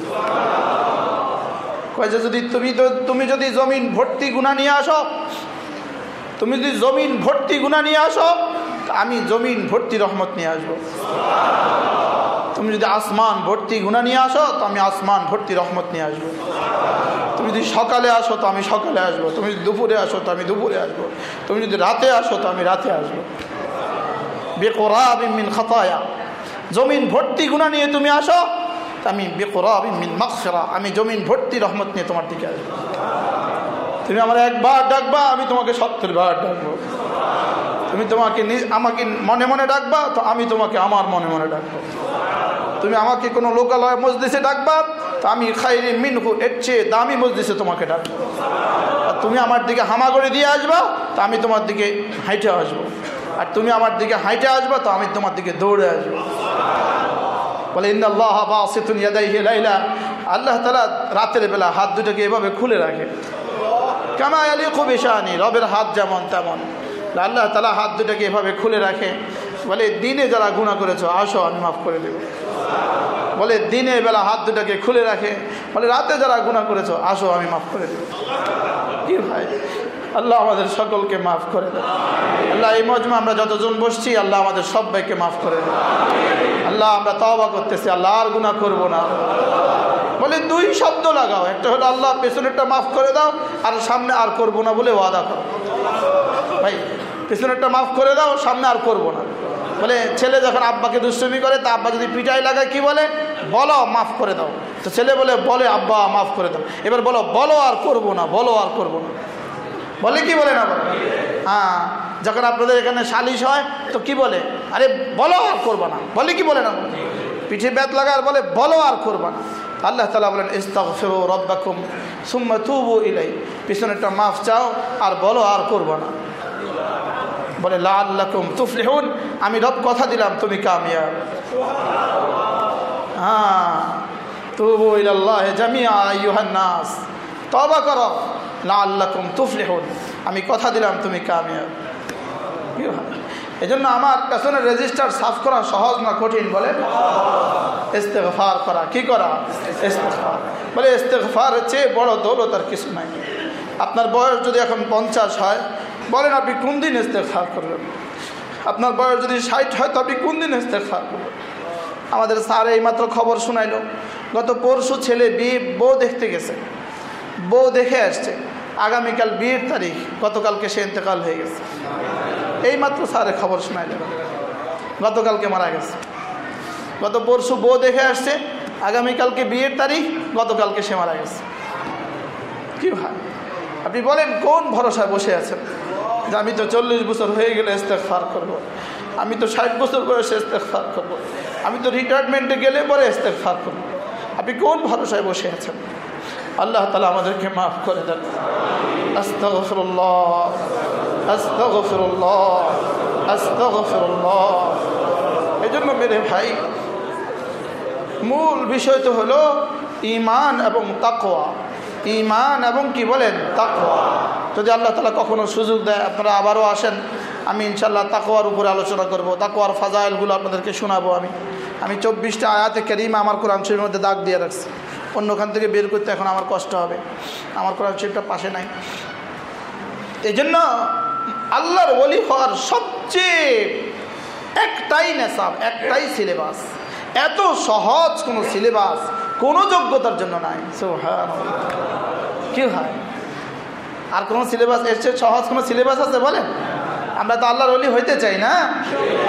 কয়েছে যদি তুমি তুমি যদি জমিন ভর্তি গুণা নিয়ে আসো, তুমি যদি জমিন ভর্তি গুণা নিয়ে আসো আমি জমিন ভর্তি রহমত নিয়ে আসব। তুমি যদি আসমান ভর্তি গুণা নিয়ে আসো, তো আমি আসমান ভর্তি রহমত নিয়ে আসব। তুমি যদি সকালে আসো, তো আমি সকালে আসব। তুমি যদি দুপুরে আসো, তো আমি দুপুরে আসব। তুমি যদি রাতে আসো, তো আমি রাতে আসব। বেকরাবিন খাতায়া। জমিন ভর্তি গুণা নিয়ে তুমি আসো, আমি বেকরাবিন মাকসেরা আমি জমিন ভর্তি রহমত নিয়ে তোমার দিকে আসব। তুমি আমার একবার ডাকবা, আমি তোমাকে সত্তর বার ডাকবো। তুমি তোমাকে আমাকে মনে মনে ডাকবা, তো আমি তোমাকে আমার মনে মনে ডাকবো। তুমি আমাকে কোনো লোকালয় মসজিদে ডাকবা, তো আমি খাইরি মিনহু, এর চেয়ে দামি মসজিদে তোমাকে ডাকবো। আর তুমি আমার দিকে হামাগড়ি দিয়ে আসবা, তো আমি তোমার দিকে হাইটে আসব। আর তুমি আমার দিকে হাইটে আসবে, তো আমি তোমার দিকে দৌড়ে আসব। বলে ইন্দাল্লাহ বা আল্লাহ তালা রাতের বেলা হাত দুটোকে এভাবে খুলে রাখে। কামা আলী খুব এসানি রবের হাত যেমন তেমন। আল্লাহ তালা হাত দুটাকে এভাবে খুলে রাখে। বলে, দিনে যারা গুণা করেছ, আসো, আমি মাফ করে দেব। বলে দিনে বেলা হাত দুটাকে খুলে রাখে। বলে, রাতে যারা গুণা করেছ, আসো, আমি মাফ করে দেব। কি ভাই? আল্লাহ আমাদের সকলকে মাফ করে দেব আল্লাহ এই মজমা আমরা যতজন বসছি, আল্লাহ আমাদের সবাইকে মাফ করে দেব আল্লাহ আমরা তওবা করতেছি, আল্লাহ আর গুণা করব না। বলে দুই শব্দ লাগাও, একটা হলো আল্লাহ পেছনেরটা মাফ করে দাও, আর সামনে আর করব না বলে ওয়াদা করো। ভাই, পেছনেরটা মাফ করে দাও, সামনে আর করব না। বলে ছেলে যখন আব্বাকে দুষ্টমি করে, তা আব্বা যদি পিটাই লাগায়, কি বলে? বলো, মাফ করে দাও। তো ছেলে বলে বলে, আব্বা, মাফ করে দাও। এবার বলো বলো আর করব না, বলো আর করব না। বলে, কি বলে না বলে? হ্যাঁ যখন আপনাদের এখানে সালিশ হয়, তো কি বলে? আরে, বলো আর করব না। বলে, কি বলে না পিঠে ব্যাত লাগা আর বলে, বলো আর করব না। আল্লাহ তালা বলেন, ইস্তাগফিরু রব্বাকুম সুম্মা তুবু ইলাই পিছনেরটা মাফ চাও আর বলো আর করব না। বলে লা আল্লাকুম তুফলিহুন। আমি রব কথা দিলাম, তুমি কামিয়াব। হ্যাঁ তুবু ইলাল্লাহ জামিয়া আইয়ুহান তওবা করো। লা আল্লাকুম তুফলিহুন। আমি কথা দিলাম, তুমি কামিয়াব। এই জন্য আমার পেছনের রেজিস্টার সাফ করা সহজ না কঠিন বলে? ইস্তেগফার করা, কি করা? ইস্তেগফার। বলে ইস্তেগফার চেয়ে বড় দৌলত আর কিছু নাই। আপনার বয়স যদি এখন পঞ্চাশ হয়, বলেন আপনি কোন দিন ইস্তেগফার করবেন? আপনার বয়স যদি ষাট হয়, তো আপনি কোন দিন ইস্তেগফার করবেন? আমাদের স্যার এইমাত্র খবর শোনাইলো। গত পরশু ছেলে বিয়ে বউ দেখতে গেছে। বউ দেখে আসছে, আগামীকাল বিয়ের তারিখ, গতকালকে সে ইন্তেকাল হয়ে গেছে। এইমাত্র স্যারে খবর শোনাইলেন গতকালকে মারা গেছে। গত পরশু বউ দেখে আসছে, আগামীকালকে বিয়ের তারিখ, গতকালকে সে মারা গেছে। কি ভাই? আপনি বলেন, কোন ভরসায় বসে আছেন? যে আমি তো চল্লিশ বছর হয়ে গেলে ফার করব। আমি তো ষাট বছর বয়সে ফার করব। আমি তো রিটায়ারমেন্টে গেলে পরে ফার করব। আপনি কোন ভরসায় বসে আছেন? আল্লাহ তালা আমাদেরকে মাফ করে দেন। এই জন্য মেরে ভাই, মূল বিষয় তো হলো ইমান এবং তাকোয়া ইমান এবং কি বলেন? তাকোয়া যদি আল্লাহ তালা কখনো সুযোগ দেয়, আপনারা আবারও আসেন, আমি ইনশাল্লাহ তাকোয়ার উপরে আলোচনা করব। তাকোয়ার ফাজাইলগুলো আপনাদেরকে শোনাবো আমি। আমি চব্বিশটা আয়াতে কেরিমা আমার কোরআন শরীফের মধ্যে দাগ দিয়ে রাখছি। অন্যখান থেকে বের করতে এখন আমার কষ্ট হবে। আমার কোরআন শরীফটা পাশে নাই। এই জন্য আল্লাহর ওলি হওয়ার সবচেয়ে একটাই নেশাব একটাই সিলেবাস এত সহজ কোনো সিলেবাস কোনো যোগ্যতার জন্য নাই। কি হয়? আর কোনো সিলেবাস এসছে সহজ কোনো সিলেবাস আছে বলেন? আমরা তো আল্লাহর অলি হইতে চাই না।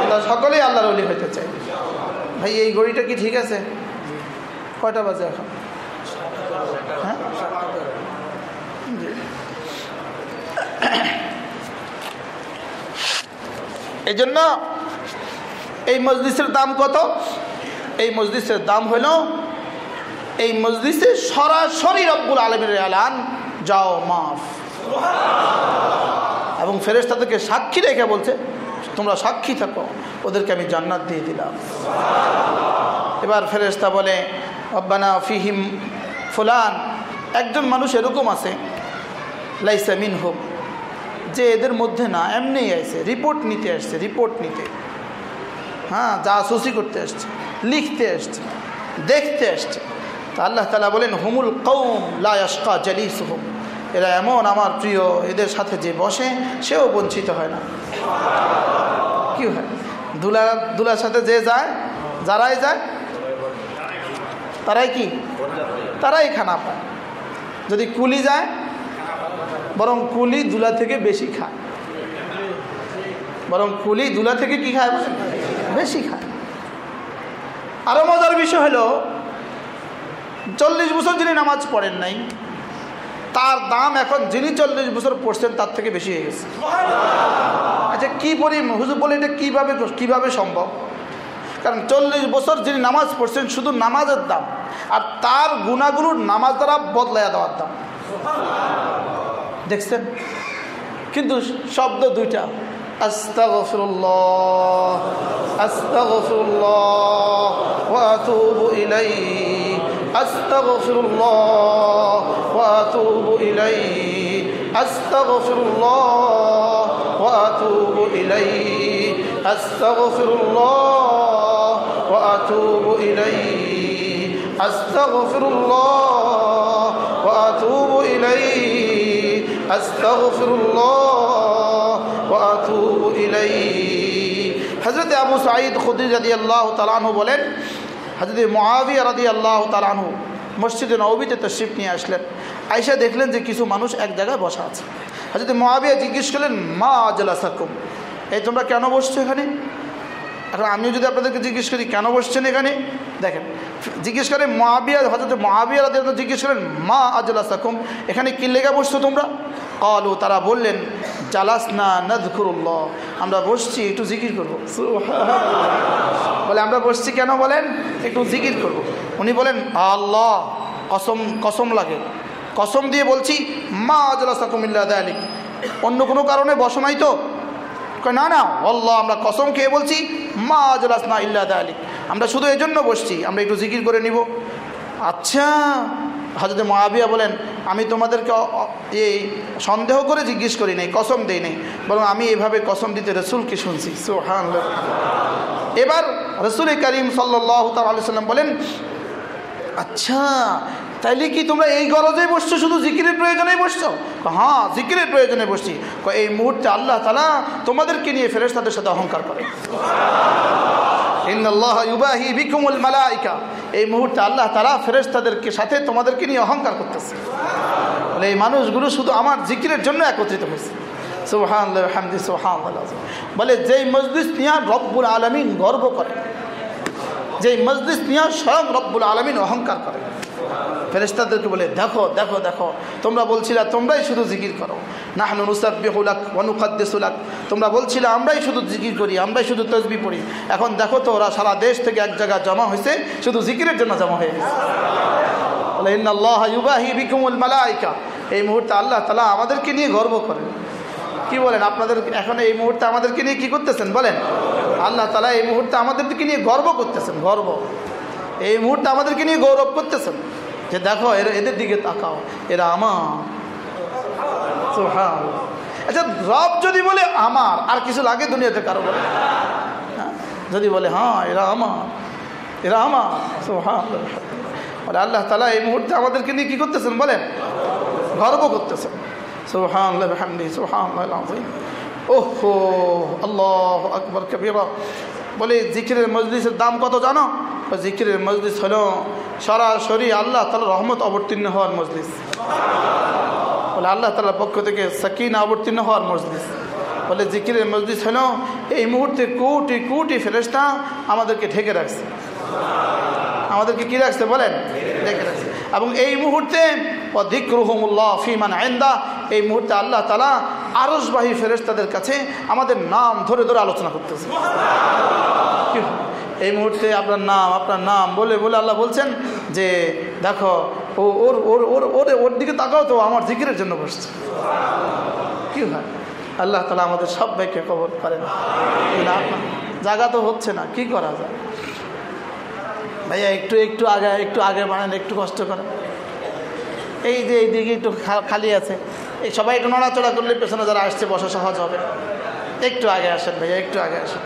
আমরা সকলেই আল্লাহর অলি হইতে চাই। ভাই এই ঘড়িটা কি ঠিক আছে? কয়টা বাজে এখন? হ্যাঁ? এই জন্য এই মসজিদের দাম কত? এই মসজিদের দাম হলো, এই মসজিদে সরাসরি রব্বুল আলমের আলান যাও, মাফ। এবং ফেরেস্তাদেরকে সাক্ষী রেখে বলছে, তোমরা সাক্ষী থাকো, ওদেরকে আমি জান্নাত দিয়ে দিলাম। এবার ফেরেস্তা বলে অব্বানা ফিহিম ফুলান, একজন মানুষ এরকম আছে, লাইসা মিন হোক যে এদের মধ্যে না এমনি আসছে রিপোর্ট নিতে আসছে, রিপোর্ট নিতে। হ্যাঁ যা সুসি করতে আসছে, লিখতে আসছে, দেখতে আসছে। তা আল্লাহ তালা বলেন, হুমুল কৌম লাস্কা জালিস হুম এরা এমন আমার প্রিয়, এদের সাথে যে বসে, সেও বঞ্চিত হয় না। কি হয়? দুলা দুলার সাথে যে যায়, যারাই যায়, তারাই কি? তারাই খানা পায়। যদি কুলি যায়, বরং কুলি দুলা থেকে বেশি খায়। বরং কুলি দুলা থেকে কি খায় বেশি খায়। আরও মজার বিষয় হলো, চল্লিশ বছর যিনি নামাজ পড়েন নাই, তার দাম এখন যিনি চল্লিশ বছর পড়ছেন, তার থেকে বেশি হয়ে গেছে। আচ্ছা কী পরি হুজুর বলে এটা কীভাবে কীভাবে সম্ভব? কারণ চল্লিশ বছর যিনি নামাজ পড়ছেন শুধু নামাজের দাম আর তার গুণাগুলোর নামাজ দ্বারা বদলাইয়া দেওয়ার দাম দেখছেন কিন্তু শব্দ দুইটা আস্তাগফিরুল্লাহ আস্তাগফিরুল্লাহ ওয়া আতুবু ইলাইহি আস্তাগফিরুল্লাহ ওয়া আতুবু ইলাইহি আস্তাগফিরুল্লাহ وأتوب إليه أستغفر الله وأتوب إليه أستغفر الله وأتوب إليه أستغفر الله وأتوب إليه حضرت আবু সাঈদ খুদ্রি রাদি আল্লাহ তালানহু বলেন হজরত মহাবিয়া রাদি আল্লাহ তালানহু মসজিদে নবীতে তশরিফ নিয়ে আসলেন আয়সা দেখলেন যে কিছু মানুষ এক জায়গায় বসা আছে হজরত মহাবিয়া জিজ্ঞেস করলেন মা আজলা সাকুম এই তোমরা কেন বসছো এখানে এখন আমিও যদি আপনাদেরকে জিজ্ঞেস করি, কেন বসছেন এখানে? দেখেন, জিজ্ঞেস করেন, মহাবিয়া হজরত মহাবিয়া জিজ্ঞেস করেন, মা আজলা সাকুম এখানে কি লেগে বসছো তোমরা? কলু, তারা বললেন জালাস না নদখুরুল্লাহ আমরা বসছি, একটু জিকির করব। বলে, আমরা বসছি কেন বলেন? একটু জিকির করব। উনি বলেন, আল্লাহ, কসম কসম লাগে। কসম দিয়ে বলছি, মা আজলা সাকুমিল্লা আলী অন্য কোনো কারণে বসো নাই তো? না না, আল্লাহ, আমরা কসম খেয়ে বলছি, মা আজলাস না ইল্লা আলী আমরা শুধু এই জন্য বসছি, আমরা একটু জিকির করে নিব। আচ্ছা হজরত মহাবিয়া বলেন, আমি তোমাদেরকে এই সন্দেহ করে জিজ্ঞেস করি নাই, কসম দেই নাই, বরং আমি এভাবে কসম দিতে রসুলকে শুনছি। সোহান এবার রসুল করিম সাল্লাহ সাল্লাম বলেন আচ্ছা তাইলে কি তোমরা এই গরজেই বসছো? শুধু জিকিরের প্রয়োজনেই বসছো? হ্যাঁ জিকিরের প্রয়োজনে বসছি। এই মুহূর্তে আল্লাহ তালা তোমাদেরকে নিয়ে ফেরেস তাদের সাথে অহংকার করে। মালাইকা। এই মুহূর্তে আল্লাহ তালা ফেরেশতাদেরকে সাথে তোমাদেরকে নিয়ে অহংকার করতেছে। বলে, এই মানুষগুলো শুধু আমার জিকিরের জন্য একত্রিত হয়েছে। সুবহান হামদি সুবহান বলে, যেই মজলিস নিয়ে রব্বুল আলমিন গর্ব করে, যেই মজলিস নিয়ে স্বয়ং রব্বুল আলমিন অহংকার করে ফেরেস্তাদেরকে বলে, দেখো দেখো দেখো, তোমরা বলছিলে তোমরাই শুধু জিকির করো। না নাহনু নুসাব্বিহুলাক ওয়ানুকাদ্দিসুলাক তোমরা বলছিলে আমরাই শুধু জিকির করি, আমরাই শুধু তসবি পড়ি। এখন দেখো তো ওরা সারা দেশ থেকে এক জায়গায় জমা হয়েছে, শুধু জিকিরের জন্য জমা হয়ে গেছে। ইউবাহি এই মুহূর্তে আল্লাহ তালা আমাদেরকে নিয়ে গর্ব করেন। কি বলেন, আপনাদের এখন এই মুহূর্তে আমাদেরকে নিয়ে কি করতেছেন বলেন? আল্লাহ তালা এই মুহূর্তে আমাদেরকে নিয়ে গর্ব করতেছেন, গর্ব। এই মুহূর্তে আমাদেরকে নিয়ে গৌরব করতেছেন যে দেখো, এরা এদের দিকে তাকাও, এরা আমার। আচ্ছা রব যদি বলে আমার, আর কিছু লাগে দুনিয়াতে কারও বলে হ্যাঁ? যদি বলে হ্যাঁ এরা আমার এরা আমার সুবহান। বলে আল্লাহ তালা এই মুহূর্তে আমাদেরকে নিয়ে কী করতেছেন বলেন গর্ব করতেছেন সুবহান হামদি সুবহান ওহো, আল্লাহ আকবর কবিরা। বলে, জিকিরের মজলিসের দাম কত জানো? জিকিরের মজলিস হলো সরাসরি আল্লাহ তালা রহমত অবতীর্ণ হওয়ার মজলিস। বলে, আল্লাহ তালার পক্ষ থেকে সাকিন অবতীর্ণ হওয়ার মজলিস। বলে, জিকিরের মজলিস হলো এই মুহূর্তে কোটি কোটি ফেরেস্তা আমাদেরকে ঢেকে রাখছে। আমাদেরকে কি রাখছে বলেন? ঢেকে রাখছে। এবং এই মুহূর্তে অধিক রহমুল্লাহ ফিমান আইন্দা এই মুহূর্তে আল্লাহ তালা আরসবাহী ফেরেস্তাদের কাছে আমাদের নাম ধরে ধরে আলোচনা করতেছে। এই মুহূর্তে আপনার নাম আপনার নাম বলে বলে আল্লাহ বলছেন যে, দেখো, ও, ওর ওর ওর ওর ওর দিকে তাকাও তো আমার জিকিরের জন্য বসছে। কি হয় আল্লাহ তালা আমাদের সবাইকে কবর করেন। জায়গা তো হচ্ছে না, কি করা যায়? ভাইয়া, একটু একটু আগে একটু আগে বানান, একটু কষ্ট করেন। এই যে, এই দিকে একটু খালি আছে। এই সবাই একটু নড়াচড়া করলে পেছনে যারা আসছে বসা সহজ হবে। একটু আগে আসেন ভাইয়া, একটু আগে আসেন।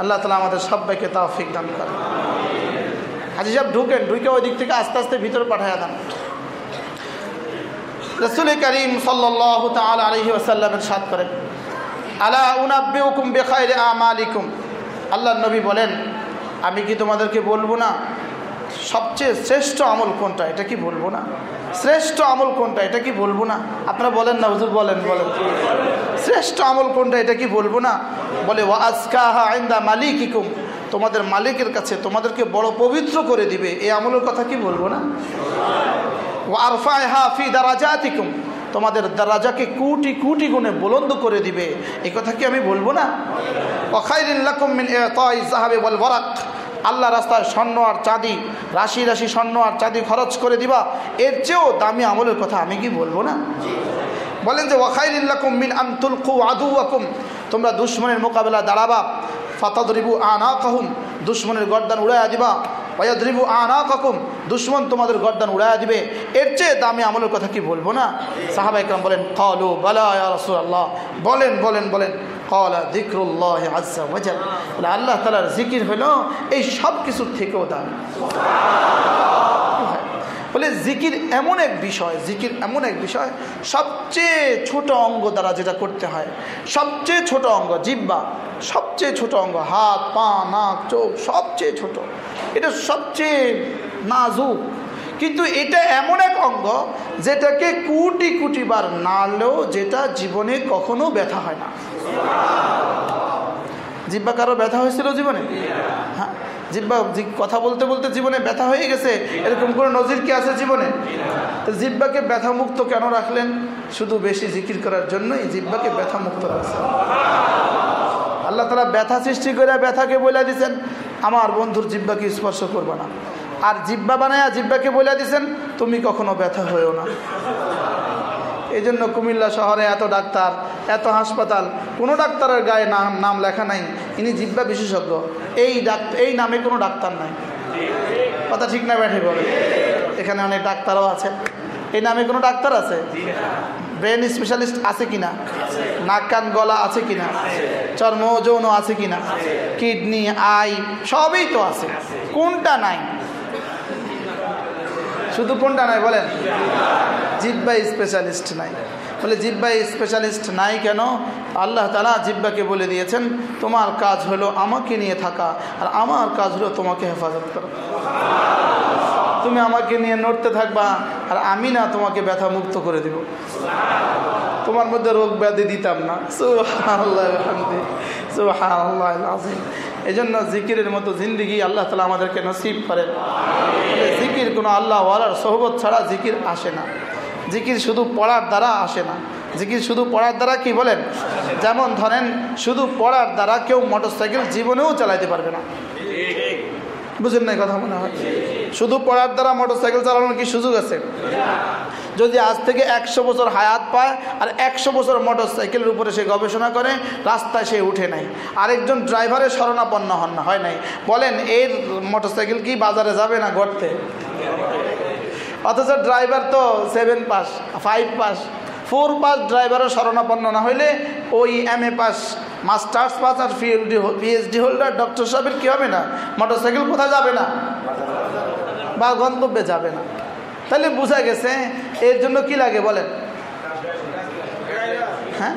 আল্লাহ তালা আমাদের সবাইকে তাও ফিক দান করেন। হাজি সাহেব, ঢুকেন, ঢুকে ওই দিক থেকে আস্তে আস্তে ভিতরে পাঠাইয়া দেন। রসুল করিম সাল্লাহ সাত করেন আলা উনাব্বে হুকুম আমালিকুম? আল্লাহ নবী বলেন, আমি কি তোমাদেরকে বলব না সবচেয়ে শ্রেষ্ঠ আমল কোনটা? এটা কি বলব না? শ্রেষ্ঠ আমল কোনটা? এটা কি বলব না? আপনারা বলেন না, হুজুর বলেন বলেন। শ্রেষ্ঠ আমল কোনটা? এটা কি বলব না? বলে ওয়াজকাহা আইন্দা মালিকিকুম। তোমাদের মালিকের কাছে তোমাদেরকে বড় পবিত্র করে দিবে। এই আমলের কথা কি বলব না? ওয়ারফায়হা ফি দারাজাতিকুম। তোমাদের দারাজাকে কোটি কোটি গুণে বুলন্দ করে দিবে। এই কথা কি আমি বলব না? ওয়াখাইরিল্লাকুম মিন ইতাই যাহাবি ওয়াল ওয়ারাক। আল্লাহ রাস্তায় স্বর্ণ আর চাঁদি, রাশি রাশি স্বর্ণ আর চাঁদি খরচ করে দিবা। এর চেয়েও দামি আমলের কথা আমি কি বলব না? বলেন যে, ওয়াখাইরিল্লাকুম মিন আন্তুল কু আদু আকুম তোমরা দুশ্মনের মোকাবেলা দাঁড়াবা। ফাতাদরিবু আনাকাহুম। দুশ্মনের গর্দান উড়াইয়া দিবা। ওয়াদ্রিবু আনা কখন দুশ্মন তোমাদের গর্দান উড়াইয়া দিবে। এর চেয়ে দামি আমলের কথা কি বলব না? সাহাবা ইকরাম বলেন, কলু বালা বলেন বলেন বলেন আল্লাহ তালার জিকির হলো এই সব কিছুর থেকেও দামি। বলে জিকির এমন এক বিষয়, জিকির এমন এক বিষয়, সবচেয়ে ছোট অঙ্গ দ্বারা যেটা করতে হয়, সবচেয়ে ছোট অঙ্গ জিব্বা সবচেয়ে ছোট অঙ্গ, হাত, পা, নাক, চোখ, সবচেয়ে ছোট। এটা সবচেয়ে নাজুক। কিন্তু এটা এমন এক অঙ্গ যেটাকে কোটি কোটি বার নাড়লেও যেটা জীবনে কখনো ব্যথা হয় না। জিব্বা কারও ব্যথা হয়েছিল জীবনে? হ্যাঁ। জিব্বা কথা বলতে বলতে জীবনে ব্যথা হয়ে গেছে, এরকম কোনো নজির কি আছে জীবনে? তো জিব্বাকে ব্যথা মুক্ত কেন রাখলেন? শুধু বেশি জিকির করার জন্যই জিব্বাকে ব্যথা মুক্ত রাখছেন। আল্লাহ তালা ব্যথা সৃষ্টি করে ব্যথাকে বলে দিছেন, আমার বন্ধুর জিব্বাকে স্পর্শ করবে না। আর জিব্বা বানায়া জিব্বাকে বলে দিছেন, তুমি কখনো ব্যথা হয়েও না। এই জন্য কুমিল্লা শহরে এত ডাক্তার, এত হাসপাতাল, কোনো ডাক্তারের গায়ে নাম নাম লেখা নাই। ইনি জিব্বা বিশেষজ্ঞ। এই ডাক্তার এই নামে কোনো ডাক্তার নাই। কথা ঠিক না ব্যাঠে বলে। এখানে অনেক ডাক্তারও আছে। এই নামে কোনো ডাক্তার আছে? ব্রেন স্পেশালিস্ট আছে কিনা? নাক, কান, গলা আছে কিনা? চর্ম যৌন আছে কিনা? কিডনি, আই, সবই তো আছে। কোনটা নাই? শুধু কোনটা নাই বলেন? জিব্বাই স্পেশালিস্ট নাই। বলে জিব্বাই স্পেশালিস্ট নাই কেন? আল্লাহ তালা জিব্বাকে বলে দিয়েছেন, তোমার কাজ হলো আমাকে নিয়ে থাকা, আর আমার কাজ হলো তোমাকে হেফাজত করা। তুমি আমাকে নিয়ে নড়তে থাকবা, আর আমি না তোমাকে ব্যথা মুক্ত করে দেব। তোমার মধ্যে রোগ ব্যাধি দিতাম না। এই জন্য জিকিরের মতো জিন্দিগি আল্লাহ তালা আমাদেরকে নসিব করেন। জিকির কোনো আল্লাহ ওয়ালার সহবত ছাড়া জিকির আসে না। জিকির শুধু পড়ার দ্বারা আসে না। জিকির শুধু পড়ার দ্বারা কি বলেন? যেমন ধরেন, শুধু পড়ার দ্বারা কেউ মোটরসাইকেল জীবনেও চালাইতে পারবে না। বুঝেন না কথা মনে হয়? শুধু পড়ার দ্বারা মোটরসাইকেল চালানোর কি সুযোগ আছে? যদি আজ থেকে একশো বছর হায়াত পায় আর একশো বছর মোটর সাইকেলের উপরে সে গবেষণা করে, রাস্তায় সে উঠে নাই। আরেকজন ড্রাইভারের শরণাপন্ন হন না, হয় নাই। বলেন, এর মোটর সাইকেল কি বাজারে যাবে না গড়তে অথচ ড্রাইভার তো seven pass five pass four pass ড্রাইভারের শরণাপন্ন না হইলে ওই M A pass masters pass R PhD PhD holder doctor সাহেবের কী হবে না? মোটর সাইকেল কোথায় যাবে না? বা গন্তব্যে যাবে না। তাহলে বোঝা গেছে, এর জন্য কি লাগে বলেন? হ্যাঁ?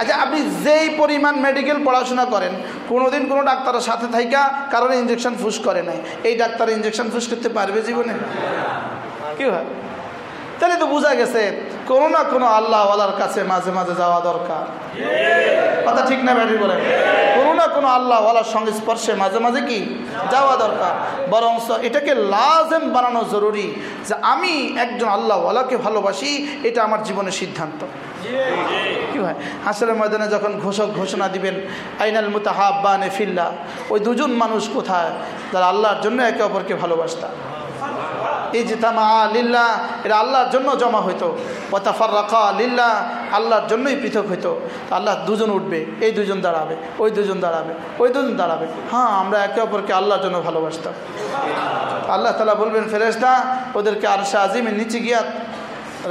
আচ্ছা আপনি যেই পরিমাণ মেডিকেল পড়াশোনা করেন, কোনোদিন কোনো ডাক্তারের সাথে থাইকা কারণে ইঞ্জেকশন ফুস করে নাই। এই ডাক্তার ইঞ্জেকশন ফুস করতে পারবে জীবনে? কি হয়? তাহলে তো বোঝা গেছে, কোনো না কোনো আল্লাহওয়ালার কাছে মাঝে মাঝে যাওয়া দরকার। কথা ঠিক না ব্যাটি বলেন কোনো না কোনো আল্লাহওয়ালার সঙ্গে স্পর্শে মাঝে মাঝে কি? যাওয়া দরকার। বরং এটাকে লাজেম বানানো জরুরি যে আমি একজন আল্লাহওয়ালাকে ভালোবাসি, এটা আমার জীবনের সিদ্ধান্ত। কি হয়? হাসরের ময়দানে যখন ঘোষক ঘোষণা দিবেন, আইনাল মুতাহাব্বানে ফিল্লা, ওই দুজন মানুষ কোথায়? যারা আল্লাহর জন্য একে অপরকে ভালোবাসতা এই যে তামা লিল্লা এরা আল্লাহর জন্য জমা হইতো। পতাফার রাখা লিল্লা আল্লাহর জন্যই পৃথক হইতো। আল্লাহ দুজন উঠবে, এই দুজন দাঁড়াবে, ওই দুজন দাঁড়াবে, ওই দুজন দাঁড়াবে। হ্যাঁ আমরা একে অপরকে আল্লাহর জন্য ভালোবাসতাম। আল্লাহ তালা বলবেন ফেরেস্তা ওদেরকে আরশা আজিমের নিচে গিয়া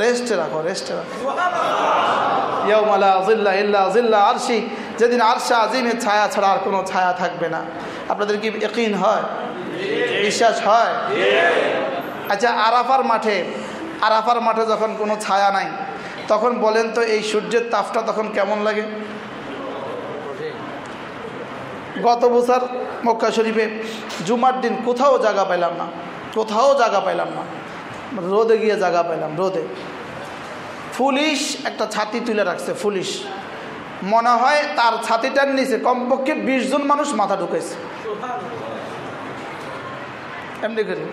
রেস্টে রাখো রেস্টে রাখো। আজিল্লা ইল্লা আজিল্লা আরশি, যেদিন আরশা আজিমের ছায়া ছাড়া আর কোনো ছায়া থাকবে না। আপনাদের কি একইন হয়? বিশ্বাস হয়? আচ্ছা আরাফার মাঠে আরাফার মাঠে যখন কোনো ছায়া নাই, তখন বলেন তো এই সূর্যের তাপটা তখন কেমন লাগে? গত বছর মক্কা শরীফে জুমার দিন কোথাও জায়গা পাইলাম না, কোথাও জায়গা পাইলাম না, রোদে গিয়ে জায়গা পাইলাম, রোদে। পুলিশ একটা ছাতি তুলে রাখছে, ফুলিশ। মনে হয় তার ছাতিটার নিচে কমপক্ষে বিশ জন মানুষ মাথা ঢুকেছে এমনি করে।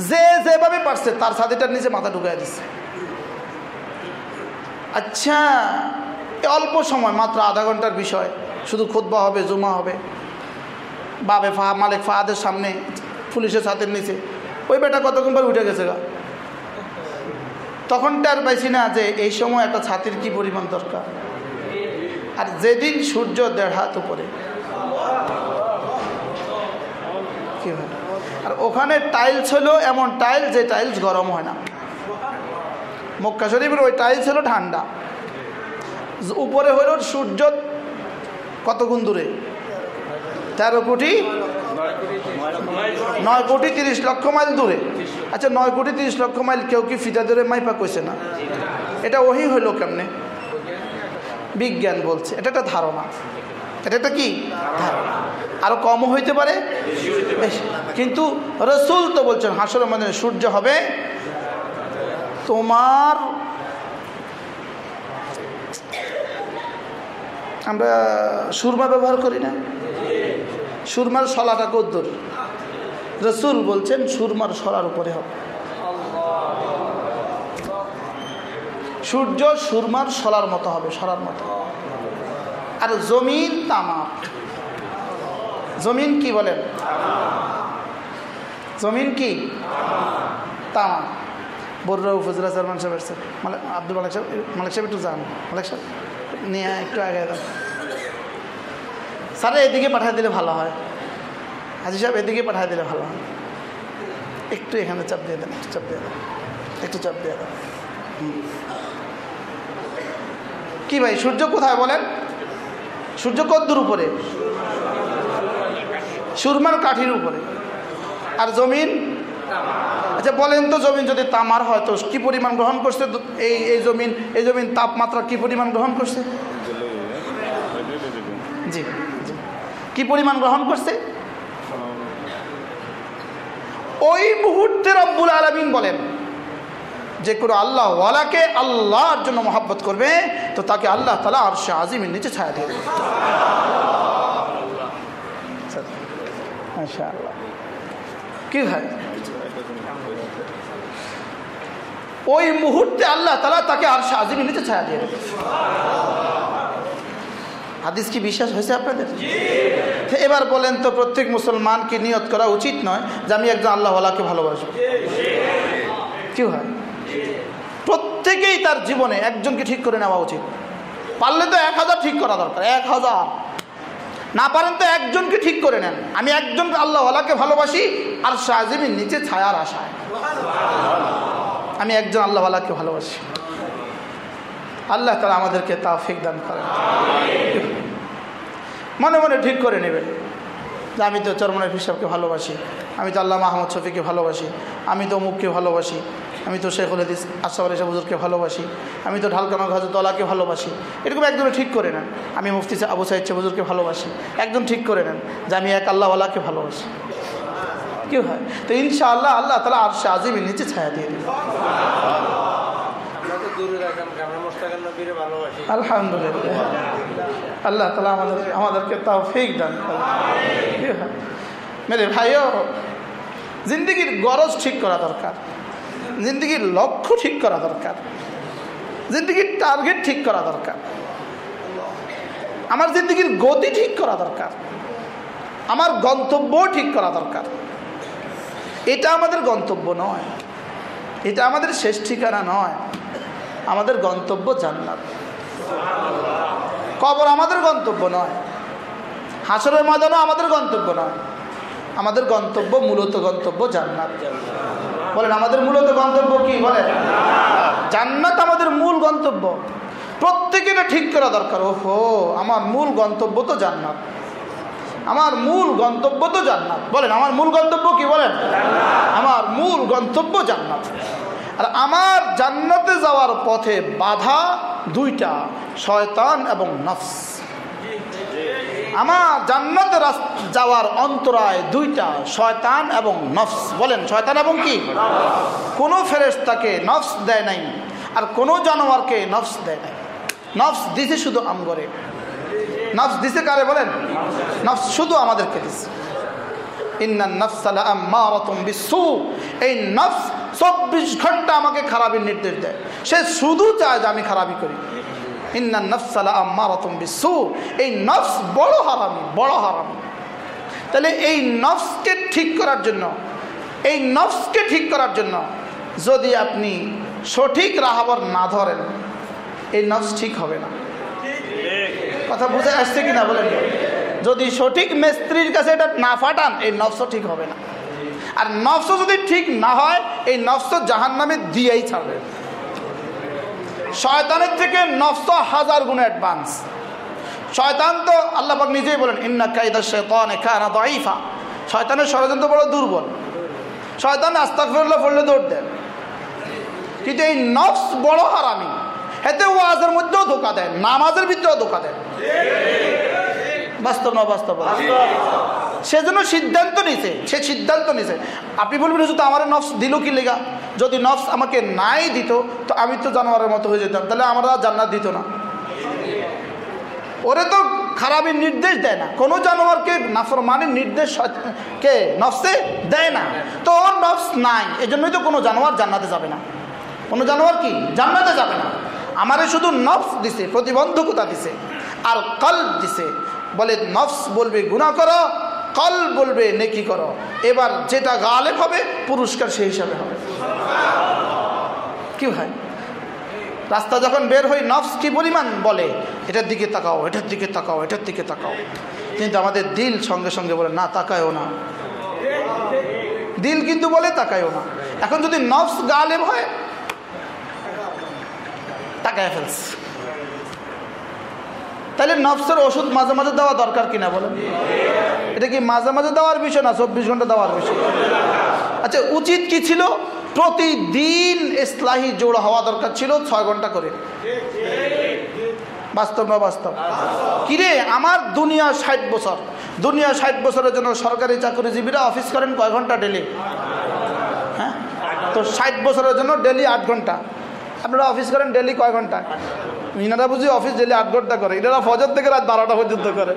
যে যেভাবে পারছে, তার ছাতিটার নিচে মাথা ঢুকাই দিচ্ছে আচ্ছা অল্প সময়, মাত্র আধা ঘণ্টার বিষয়। শুধু খুদ্া হবে, জুমা হবে। বাবে ফা, মালিক ফাহাদের সামনে পুলিশের ছাতের নিচে ওই বেটা কতক্ষণ পর উঠে গেছে গা? তখন টার পাইছি না যে এই সময় একটা ছাতির কি পরিমাণ দরকার। আর যেদিন সূর্য দেড় হাত উপরে আর ওখানে টাইলস হলো এমন টাইলস যে টাইলস গরম হয় না। মক্কা শরীফের ওই টাইলস হলো ঠান্ডা। উপরে হলো সূর্য কত গুণ দূরে? তেরো কোটি? নয় কোটি তিরিশ লক্ষ মাইল দূরে। আচ্ছা নয় কোটি তিরিশ লক্ষ মাইল কেউ কি ফিতা দূরে মাইপা কইছে না? এটা ওহি হইল কেমনে? বিজ্ঞান বলছে। এটা একটা ধারণা। এটা একটা কি? ধারণা। আরও কমও হইতে পারে। কিন্তু রসুল তো বলছেন হাসর মানে সূর্য হবে। তোমার আমরা সুরমা ব্যবহার করি না। সুরমার শলাটা কদ্দুর। রসুল বলছেন, সুরমার শলার উপরে হবে। সূর্য সুরমার শলার মতো হবে, সরার মতো। আর জমিন তামা জমিন কি বলেন জমিন কি? তামা। বড়রা উপজেলা চেয়ারম্যান সাহেব আব্দুল মালিক সাহেব মালিক সাহেব একটু যান। মালিক সাহেব, নিয়ে একটু আগে যান। স্যার, এদিকে পাঠিয়ে দিলে ভালো হয়। হাজি সাহেব, এদিকে পাঠিয়ে দিলে ভালো হয়। একটু এখানে চাপ দিয়ে দেন, একটু চাপ দিয়ে দেন। একটু চাপ দিয়ে দেন। কি ভাই, সূর্য কোথায় বলেন? সূর্য কদ্দুর উপরে? সুরমার কাঠির উপরে। আর জমিন? আচ্ছা বলেন তো জমিন যদি তামার হয়, তো কী পরিমাণ গ্রহণ করছে? এই এই জমিন এই জমিন তাপমাত্রা কী পরিমাণ গ্রহণ করছে? জি কি পরিমাণ গ্রহণ করছে? ওই মুহূর্তে রব্বুল আলমিন বলেন, যে কোনো আল্লাহ ওয়ালাকে আল্লাহর জন্য মহাব্বত করবে, তো তাকে আল্লাহ তালা আর সে আজিমের নিচে ছায়া দিয়ে দেবে। কি ভাই? ওই মুহূর্তে আল্লাহ তালা তাকে আর সে আজিমের নিচে ছায়া দিয়ে হাদিস কি বিশ্বাস হয়েছে আপনাদের? এবার বলেন তো প্রত্যেক মুসলমানকে নিয়ত করা উচিত নয় যে আমি একজন আল্লাহওয়ালাকে ভালোবাসবো কি হয় প্রত্যেকেই তার জীবনে একজনকে ঠিক করে নেওয়া উচিত। পারলে তো এক হাজার ঠিক করা দরকার, এক হাজার। না পারেন তো একজনকে ঠিক করে নেন। আমি একজন আল্লাহওয়ালাকে ভালোবাসি, আর শাহজিমের নিচে ছায়ার আশায়। আমি একজন আল্লাহওয়ালাকে ভালোবাসি। আল্লাহ তালা আমাদেরকে তাফিক দান করেন। মনে মনে ঠিক করে নেবেন যে আমি তো চরমনের হিসাবকে ভালোবাসি, আমি তো আল্লাহ মাহমদ শফিকে ভালোবাসি, আমি তো অমুককে ভালোবাসি। আমি তো শেখুল হাদিস আশাফ আলী হুজুরকে ভালোবাসি। আমি তো ঢালকানা তলাকে ভালোবাসি। এরকম একজনে ঠিক করে নেন। আমি মুফতি আবু সাইদ হুজুরকে ভালোবাসি। একজন ঠিক করে নেন যে আমি এক আল্লাহওয়ালাকে ভালোবাসি। কি হয়? তো ইনশাআল্লাহ আল্লাহ তালা আর সে আজিমের নিচে ছায়া দিয়ে দেবে। আলহামদুলিল্লাহ। আল্লাহ তালা আমাদের আমাদেরকে তাও ফেক দান? মেরে ভাইও জিন্দগির গরজ ঠিক করা দরকার। জিন্দগির লক্ষ্য ঠিক করা দরকার। জিন্দগির টার্গেট ঠিক করা দরকার। আমার জিন্দগির গতি ঠিক করা দরকার। আমার গন্তব্য ঠিক করা দরকার। এটা আমাদের গন্তব্য নয়। এটা আমাদের শেষ ঠিকানা নয়। আমাদের গন্তব্য জান্নাত। কবর আমাদের গন্তব্য নয়। হাসরের ময়দানও আমাদের গন্তব্য নয়। আমাদের গন্তব্য মূলত গন্তব্য জান্নাত। বলেন, আমাদের মূলত গন্তব্য কি? বলেন। জান্নাত আমাদের মূল গন্তব্য। প্রত্যেকে এটা ঠিক করা দরকার। ওহো, আমার মূল গন্তব্য তো জান্নাত। আমার মূল গন্তব্য তো জান্নাত। বলেন, আমার মূল গন্তব্য কি? বলেন। আমার মূল গন্তব্য জান্নাত। আর আমার জান্নাতে যাওয়ার পথে বাধা দুইটা, শয়তান এবং নফস। আমার জান্নাতে যাওয়ার অন্তরায় দুইটা, শয়তান এবং নফস। বলেন, শয়তান এবং কি? কোনো ফেরেশতাকে নফস দেয় নাই, আর কোনো জানোয়ারকে নফস দেয় নাই। নফস দিছে শুধু আমগরে। নফস দিছে কারে বলেন? নফস শুধু আমাদেরকে দিছে। এই চব্বিশ ঘণ্টা আমাকে খারাপের নির্দেশ দেয়। সে শুধু চায় যে আমি খারাপই করি। এই বড় বড় তাহলে এই নফসকে ঠিক করার জন্য, এই নফসকে ঠিক করার জন্য যদি আপনি সঠিক রাহাবর না ধরেন, এই নফস ঠিক হবে না। কথা বুঝে আসছে কিনা বলেন? যদি সঠিক মিস্ত্রির কাছে এটা না ফাটান, এই নফসও ঠিক হবে না। আর নফস যদি ঠিক না হয়, এই নফস জাহান নামে দিয়েই ছাড়বে। শয়তানের থেকে নশো হাজার গুণ অ্যাডভান্স শয়তান তো আল্লাহ নিজেই বলেন, ইন্না কায়দা শেতান কানা দাইফা শয়তানের ষড়যন্ত্র বড় দুর্বল। শয়তান আস্তাকফিরুল্লাহ পড়লে দৌড় দেন। কিন্তু এই নফস বড় হারামি। এতে ওয়াজের মধ্যেও ধোকা দেয়, নামাজের ভিতরেও ধোকা দেয়। বাস্তব না বাস্তব? সেজন্য সিদ্ধান্ত নিছে সে সিদ্ধান্ত নিছে আপনি বলবেন শুধু আমার নফস দিল কি লেগা? যদি নফস আমাকে নাই দিত, তো আমি তো জানোয়ারের মতো হয়ে যেতাম। তাহলে আমরা জান্নাত দিত না। ওরে তো খারাপের নির্দেশ দেয় না। কোনো জানোয়ারকে নাফরমানের নির্দেশ কে নফসে দেয় না। তো ওর নফস নাই, এজন্যই তো কোনো জানোয়ার জান্নাতে যাবে না। কোনো জানোয়ার কি? জান্নাতে যাবে না। আমারে শুধু নফস দিছে, প্রতিবন্ধকতা দিছে, আর কল দিছে। বলে, নফস বলবে গুণা করো কল বলবে, নেকি করো। এবার যেটা গালেব হবে, পুরস্কার সেই হিসাবে হবে। কি হয় রাস্তা যখন বের হই, নফস কি পরিমাণ বলে? এটার দিকে তাকাও, এটার দিকে তাকাও, এটার দিকে তাকাও। কিন্তু আমাদের দিল সঙ্গে সঙ্গে বলে, না, তাকায়ও না। দিল কিন্তু বলে, তাকায়ও না। এখন যদি নফস গালেব হয়, তাকায় ফেলছে তাহলে নফসের ওষুধ মাঝে মাঝে দেওয়া দরকার কিনা বলেন? এটা কি মাঝে মাঝে দেওয়ার বিষয় না চব্বিশ ঘণ্টা দেওয়ার বিষয়? আচ্ছা উচিত কি ছিল? প্রতিদিন ইসলাহি জোড়া হওয়া দরকার ছিল ছয় ঘণ্টা করে। বাস্তব না বাস্তব? কিরে, আমার দুনিয়া ষাট বছর। দুনিয়া ষাট বছরের জন্য সরকারি চাকরিজীবীরা অফিস করেন কয় ঘণ্টা ডেলি? হ্যাঁ? তো ষাট বছরের জন্য ডেলি আট ঘণ্টা। আপনারা অফিস করেন ডেলি কয় ঘণ্টা? মিনারা বুঝি অফিস ডেলি আট ঘণ্টা করে। ইনারা ফজর থেকে রাত বারোটা পর্যন্ত করে।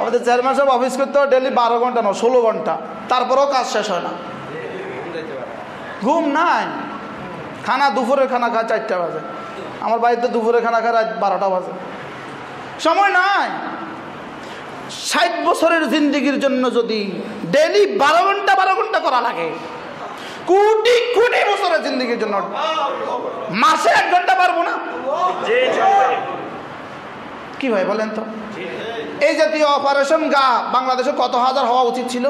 আমাদের চেয়ারম্যান সাহেব অফিস করতে ডেলি বারো ঘণ্টা না ষোলো ঘণ্টা। তারপরেও কাজ শেষ হয় না। ঘুম নাই। খানা দুপুরের খানা খায় চারটা বাজে। আমার বাড়িতে দুপুরে খানা খায় রাত বারোটা বাজে। সময় নাই। ষাট বছরের জিন্দিগির জন্য যদি ডেলি বারো ঘণ্টা বারো ঘণ্টা করা লাগে কোটি কোটি বছরের জিন্দিগির জন্য মাসে এক ঘণ্টা পারব না? কি ভাই বলেন তো? এই জাতীয় অপারেশন গা বাংলাদেশে কত হাজার হওয়া উচিত ছিল?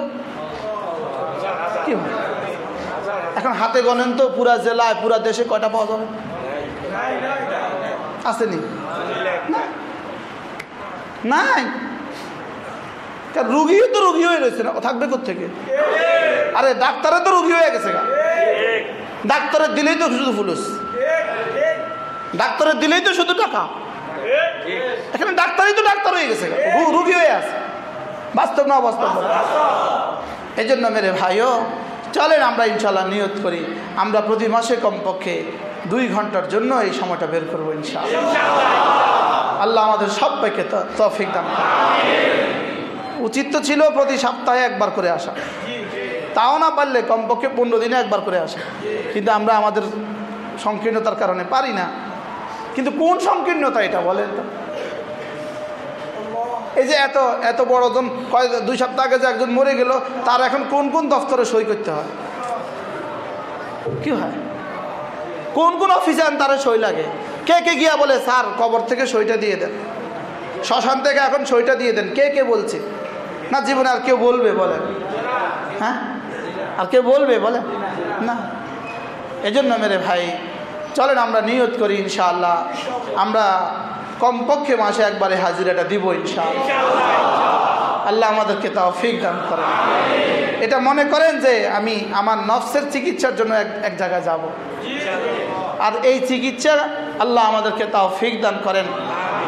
কি এখন হাতে গনেন তো পুরা জেলায় পুরা দেশে কয়টা পাওয়া যাবে? আসেনি? নাই। রুগীও তো রুগী হয়ে রয়েছে না থাকবে থেকে আরে ডাক্তারে তো রুগী হয়ে গেছে ডাক্তারের দিলেই তো শুধু ফুলুস। ডাক্তারের দিলেই তো শুধু টাকা। এখানে ডাক্তারই তো ডাক্তার হয়ে গেছে রুগী হয়ে আছে। বাস্তব না বাস্তব এই জন্য মেরে ভাইও, চলেন আমরা ইনশাল্লাহ নিয়ত করি। আমরা প্রতি মাসে কমপক্ষে দুই ঘণ্টার জন্য এই সময়টা বের করব ইনশাআল্লাহ। আল্লাহ আমাদের সবাইকে তফিক দান উচিত তো ছিল প্রতি সপ্তাহে একবার করে আসা। তাও না পারলে কমপক্ষে পনেরো দিনে একবার করে আসা। কিন্তু আমরা আমাদের সংকীর্ণতার কারণে পারি না। কিন্তু কোন সংকীর্ণতা এটা বলেন তো? এই যে এত এত বড়জন কয়েক দুই সপ্তাহ আগে যে একজন মরে গেল, তার এখন কোন কোন দফতরে সই করতে হয়? কি হয়? কোন কোন অফিসে তারা সই লাগে? কে কে গিয়া বলে, স্যার, কবর থেকে সইটা দিয়ে দেন। শ্মশান থেকে এখন সইটা দিয়ে দেন। কে কে বলছে? না, জীবনে আর কেউ বলবে, বলে। হ্যাঁ? আর কেউ বলবে, বলে? না। এজন্য মেরে ভাই, চলেন আমরা নিয়ত করি ইনশাআল্লাহ। আমরা কমপক্ষে মাসে একবারে হাজিরাটা দিব ইনশাআল্লাহ। আল্লাহ আমাদেরকে তাও ফিক দান করেন। এটা মনে করেন যে আমি আমার নফসের চিকিৎসার জন্য এক এক জায়গায় যাব। আর এই চিকিৎসা আল্লাহ আমাদেরকে তাও ফিক দান করেন।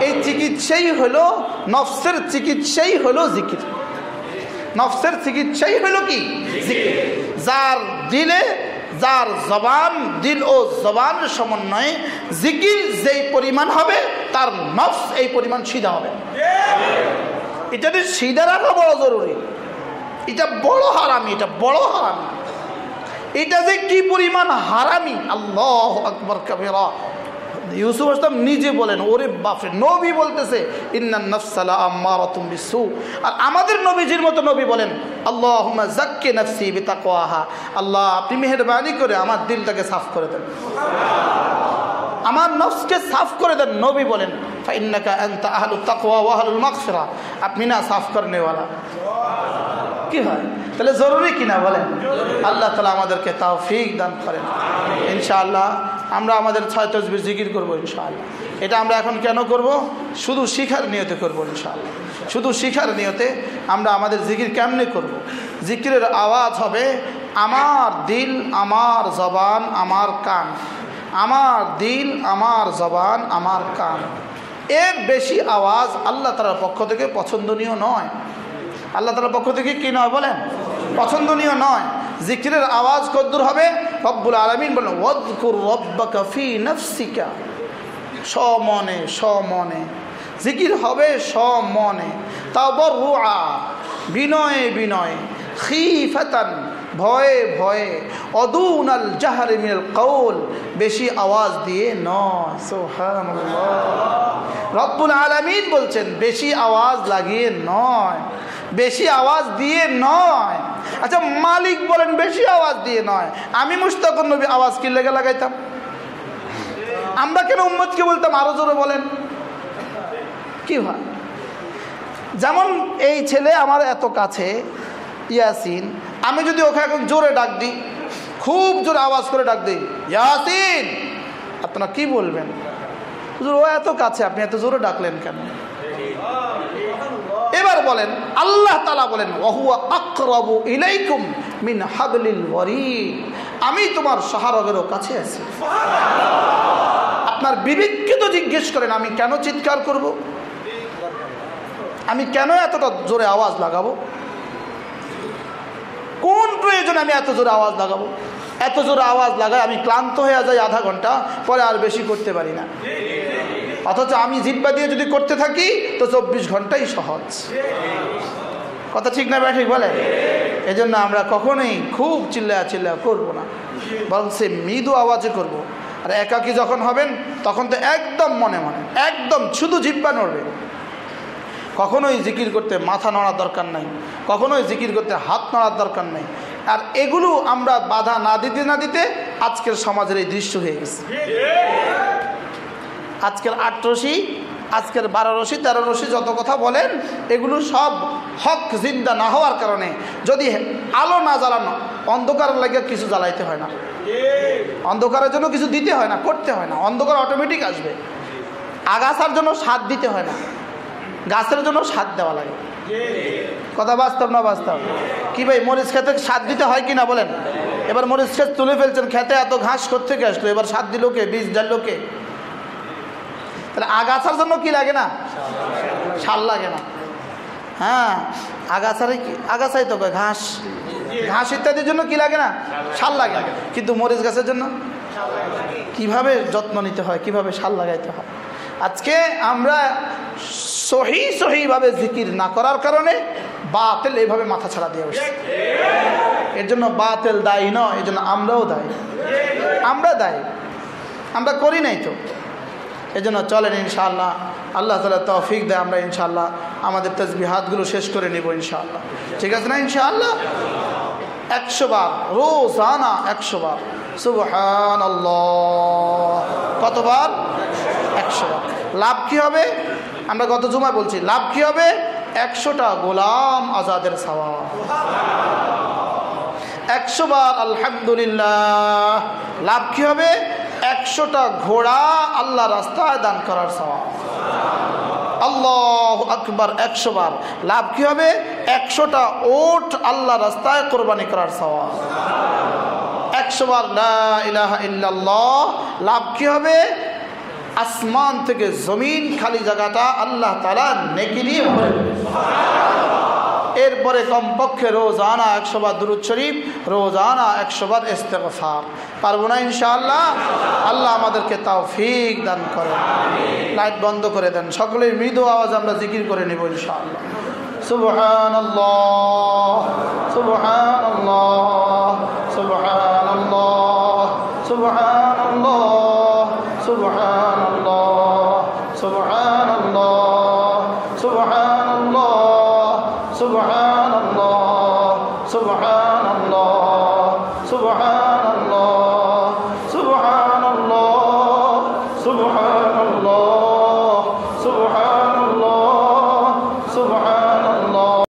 এই চিকিৎসাই হলো, নফসের চিকিৎসাই হলো জিকির। নফসের চিকিৎসাই হলো কি? যার দিলে, যার জবান, দিল ও জবান সমন্বয়ে জিকির যেই পরিমাণ হবে, তার নফস এই পরিমাণ সিধা হবে। এটা সিধা রাখা বড় জরুরি। এটা বড় হারামি, এটা বড় হারামি। এটা যে কি পরিমাণ হারামি? আল্লাহ আকবর কাবেরা। ইউসুফ আসলাম নিজে বলেন, ওরে বাপরে, নবী বলতেছে আর আমাদের নবীজির মতো নবী বলেন আল্লাহ আল্লাহ, আপনি মেহরবানি করে আমার দিলটাকে সাফ করে দেন। আমার নফসকে সাফ করে দেন নবী বলেন আপনি না সাফ করনেওয়ালা কি হয়? তাহলে জরুরি কিনা বলেন? আল্লাহ তালা আমাদেরকে তাও ফিক দান করেন। ইনশাআল্লাহ আমরা আমাদের ছয় তসবির জিকির করব ইনশাআল্লাহ। এটা আমরা এখন কেন করব? শুধু শিখার নিয়তে করব ইনশাআল্লাহ। শুধু শিখার নিয়তে আমরা আমাদের জিকির কেমনে করব। জিকিরের আওয়াজ হবে, আমার দিল, আমার জবান, আমার কান। আমার দিল, আমার জবান, আমার কান। এর বেশি আওয়াজ আল্লাহ তালার পক্ষ থেকে পছন্দনীয় নয়। আল্লাহ তালার পক্ষ থেকে কি নয় বলেন? পছন্দনীয় নয়। জিকিরের আওয়াজ কদ্দুর হবে? রব্বুল আলমিন বলেন, ওয়াদকুর রব্বাকা ফি নফসিকা। সমনে সমনে। জিকির হবে সমনে। তাবর রুআ বিনয়ে বিনয়ে। খিফাতান, ভয়ে ভয়ে। অদুনাল জাহারে মিনাল কৌল বেশি আওয়াজ দিয়ে নয়। রব্বুল আলামিন বলছেন, বেশি আওয়াজ লাগিয়ে নয়। বেশি আওয়াজ দিয়ে নয়। আচ্ছা মালিক বলেন বেশি আওয়াজ দিয়ে নয়। আমি মুস্তাকুর নবী আওয়াজ কি লেগে লাগাইতাম? আমরা কেন উম্মদকে বলতাম? আরও জোরে বলেন। কি হয়? যেমন এই ছেলে আমার এত কাছে, ইয়াসিন, আমি যদি ওকে এখন জোরে ডাক দিই, খুব জোরে আওয়াজ করে ডাক দিই, ইয়াসিন! আপনারা কি বলবেন? ও এত কাছে, আপনি এত জোরে ডাকলেন কেন? বলেন, আল্লাহ তালা বলেন, ওহুয়া আকরাবু ইলাইকুম মিন হাবলিল আমি তোমার সাহারগেরও কাছে আছি। আপনার বিবেককে তো জিজ্ঞেস করেন, আমি কেন চিৎকার করব? আমি কেন এতটা জোরে আওয়াজ লাগাবো? কোন প্রয়োজনে আমি এত জোরে আওয়াজ লাগাবো? এত জোরে আওয়াজ লাগায় আমি ক্লান্ত হয়ে যাই আধা ঘণ্টা, পরে আর বেশি করতে পারি না। অথচ আমি জিব্বা দিয়ে যদি করতে থাকি, তো চব্বিশ ঘন্টাই সহজ। কথা ঠিক না ঠিক বলে? এই জন্য আমরা কখনোই খুব চিল্লা চিল্লা করব না। বরং সে মৃদু আওয়াজে করব। আর একাকি যখন হবেন, তখন তো একদম মনে মনে, একদম শুধু জিব্বা নড়বে। কখনোই জিকির করতে মাথা নড়ার দরকার নাই, কখনোই জিকির করতে হাত নড়ার দরকার নাই। আর এগুলো আমরা বাধা না দিতে না দিতে আজকের সমাজের এই দৃশ্য হয়ে গেছে। আজকের আট রশি, আজকের বারো রশি, তেরো রশি যত কথা বলেন, এগুলো সব হক জিন্দা না হওয়ার কারণে যদি আলো না জ্বালানো অন্ধকার লাগে কিছু জ্বালাইতে হয় না। অন্ধকারের জন্য কিছু দিতে হয় না, করতে হয় না। অন্ধকার অটোমেটিক আসবে। আগাছার জন্য সাত দিতে হয় না। গাছের জন্য সাত দেওয়া লাগে। কথা বাস্তব না বাস্তব? কি ভাই, মরিচ খেতে সাত দিতে হয় কি না বলেন? এবার মরিচ ক্ষেত তুলে ফেলছেন, খেতে এত ঘাস থেকে আসলো? এবার সাত দিল কে? বীজ ডাললো কে? তাহলে আগাছার জন্য কি লাগে না? সার লাগে না। হ্যাঁ আগাছারে আগাছাই তো ঘাস। ঘাস ইত্যাদির জন্য কি লাগে না? সার লাগে। কিন্তু মরিচ গাছের জন্য? কীভাবে যত্ন নিতে হয়? কীভাবে সার লাগাইতে হয়? আজকে আমরা সহি সহিভাবে জিকির না করার কারণে বাতেল এইভাবে মাথা ছাড়া দিয়ে বসে এর জন্য বাতেল দায়ী নয়, এর জন্য আমরাও দায়ী। আমরা দায়ী। আমরা করি নাই তো। এই জন্য চলেন ইনশাআল্লাহ। আল্লাহ তালা তৌফিক দেয়, আমরা ইনশাআল্লাহ আমাদের তসবি হাতগুলো শেষ করে নিব ইনশাআল্লাহ। ঠিক আছে না ইনশাআল্লাহ? একশো বার, রোজানা একশো বার। সুবহান কতবার একশো বার। লাভ কি হবে? আমরা গত জুমায় বলছি, লাভ কি হবে? একশোটা গোলাম আজাদের সাওয়া একশো বার আলহামদুলিল্লাহ। লাভ কি হবে? একশোটা ঘোড়া আল্লাহ রাস্তায় দান করার সওয়াব। আল্লাহ আকবার একশো বার। লাভ কি হবে? একশোটা ওট আল্লাহ রাস্তায় কোরবানি করার সওয়াব। একশো বার ইল্লাল্লাহ। লাভ কি হবে? আসমান থেকে জমিন খালি জায়গাটা আল্লাহ তালা নেকি ভরে। এরপরে কমপক্ষে রোজানা একশো বার দুরুদ শরীফ রোজানা একশো বার ইস্তেগফার পারবো না ইনশাআল্লাহ আল্লাহ আমাদেরকে তাও ফিক দান করেন লাইট বন্ধ করে দেন সকলের মৃদু আওয়াজ আমরা জিকির করে নেব ইনশাআল্লাহ سبحان الله سبحان الله سبحان الله سبحان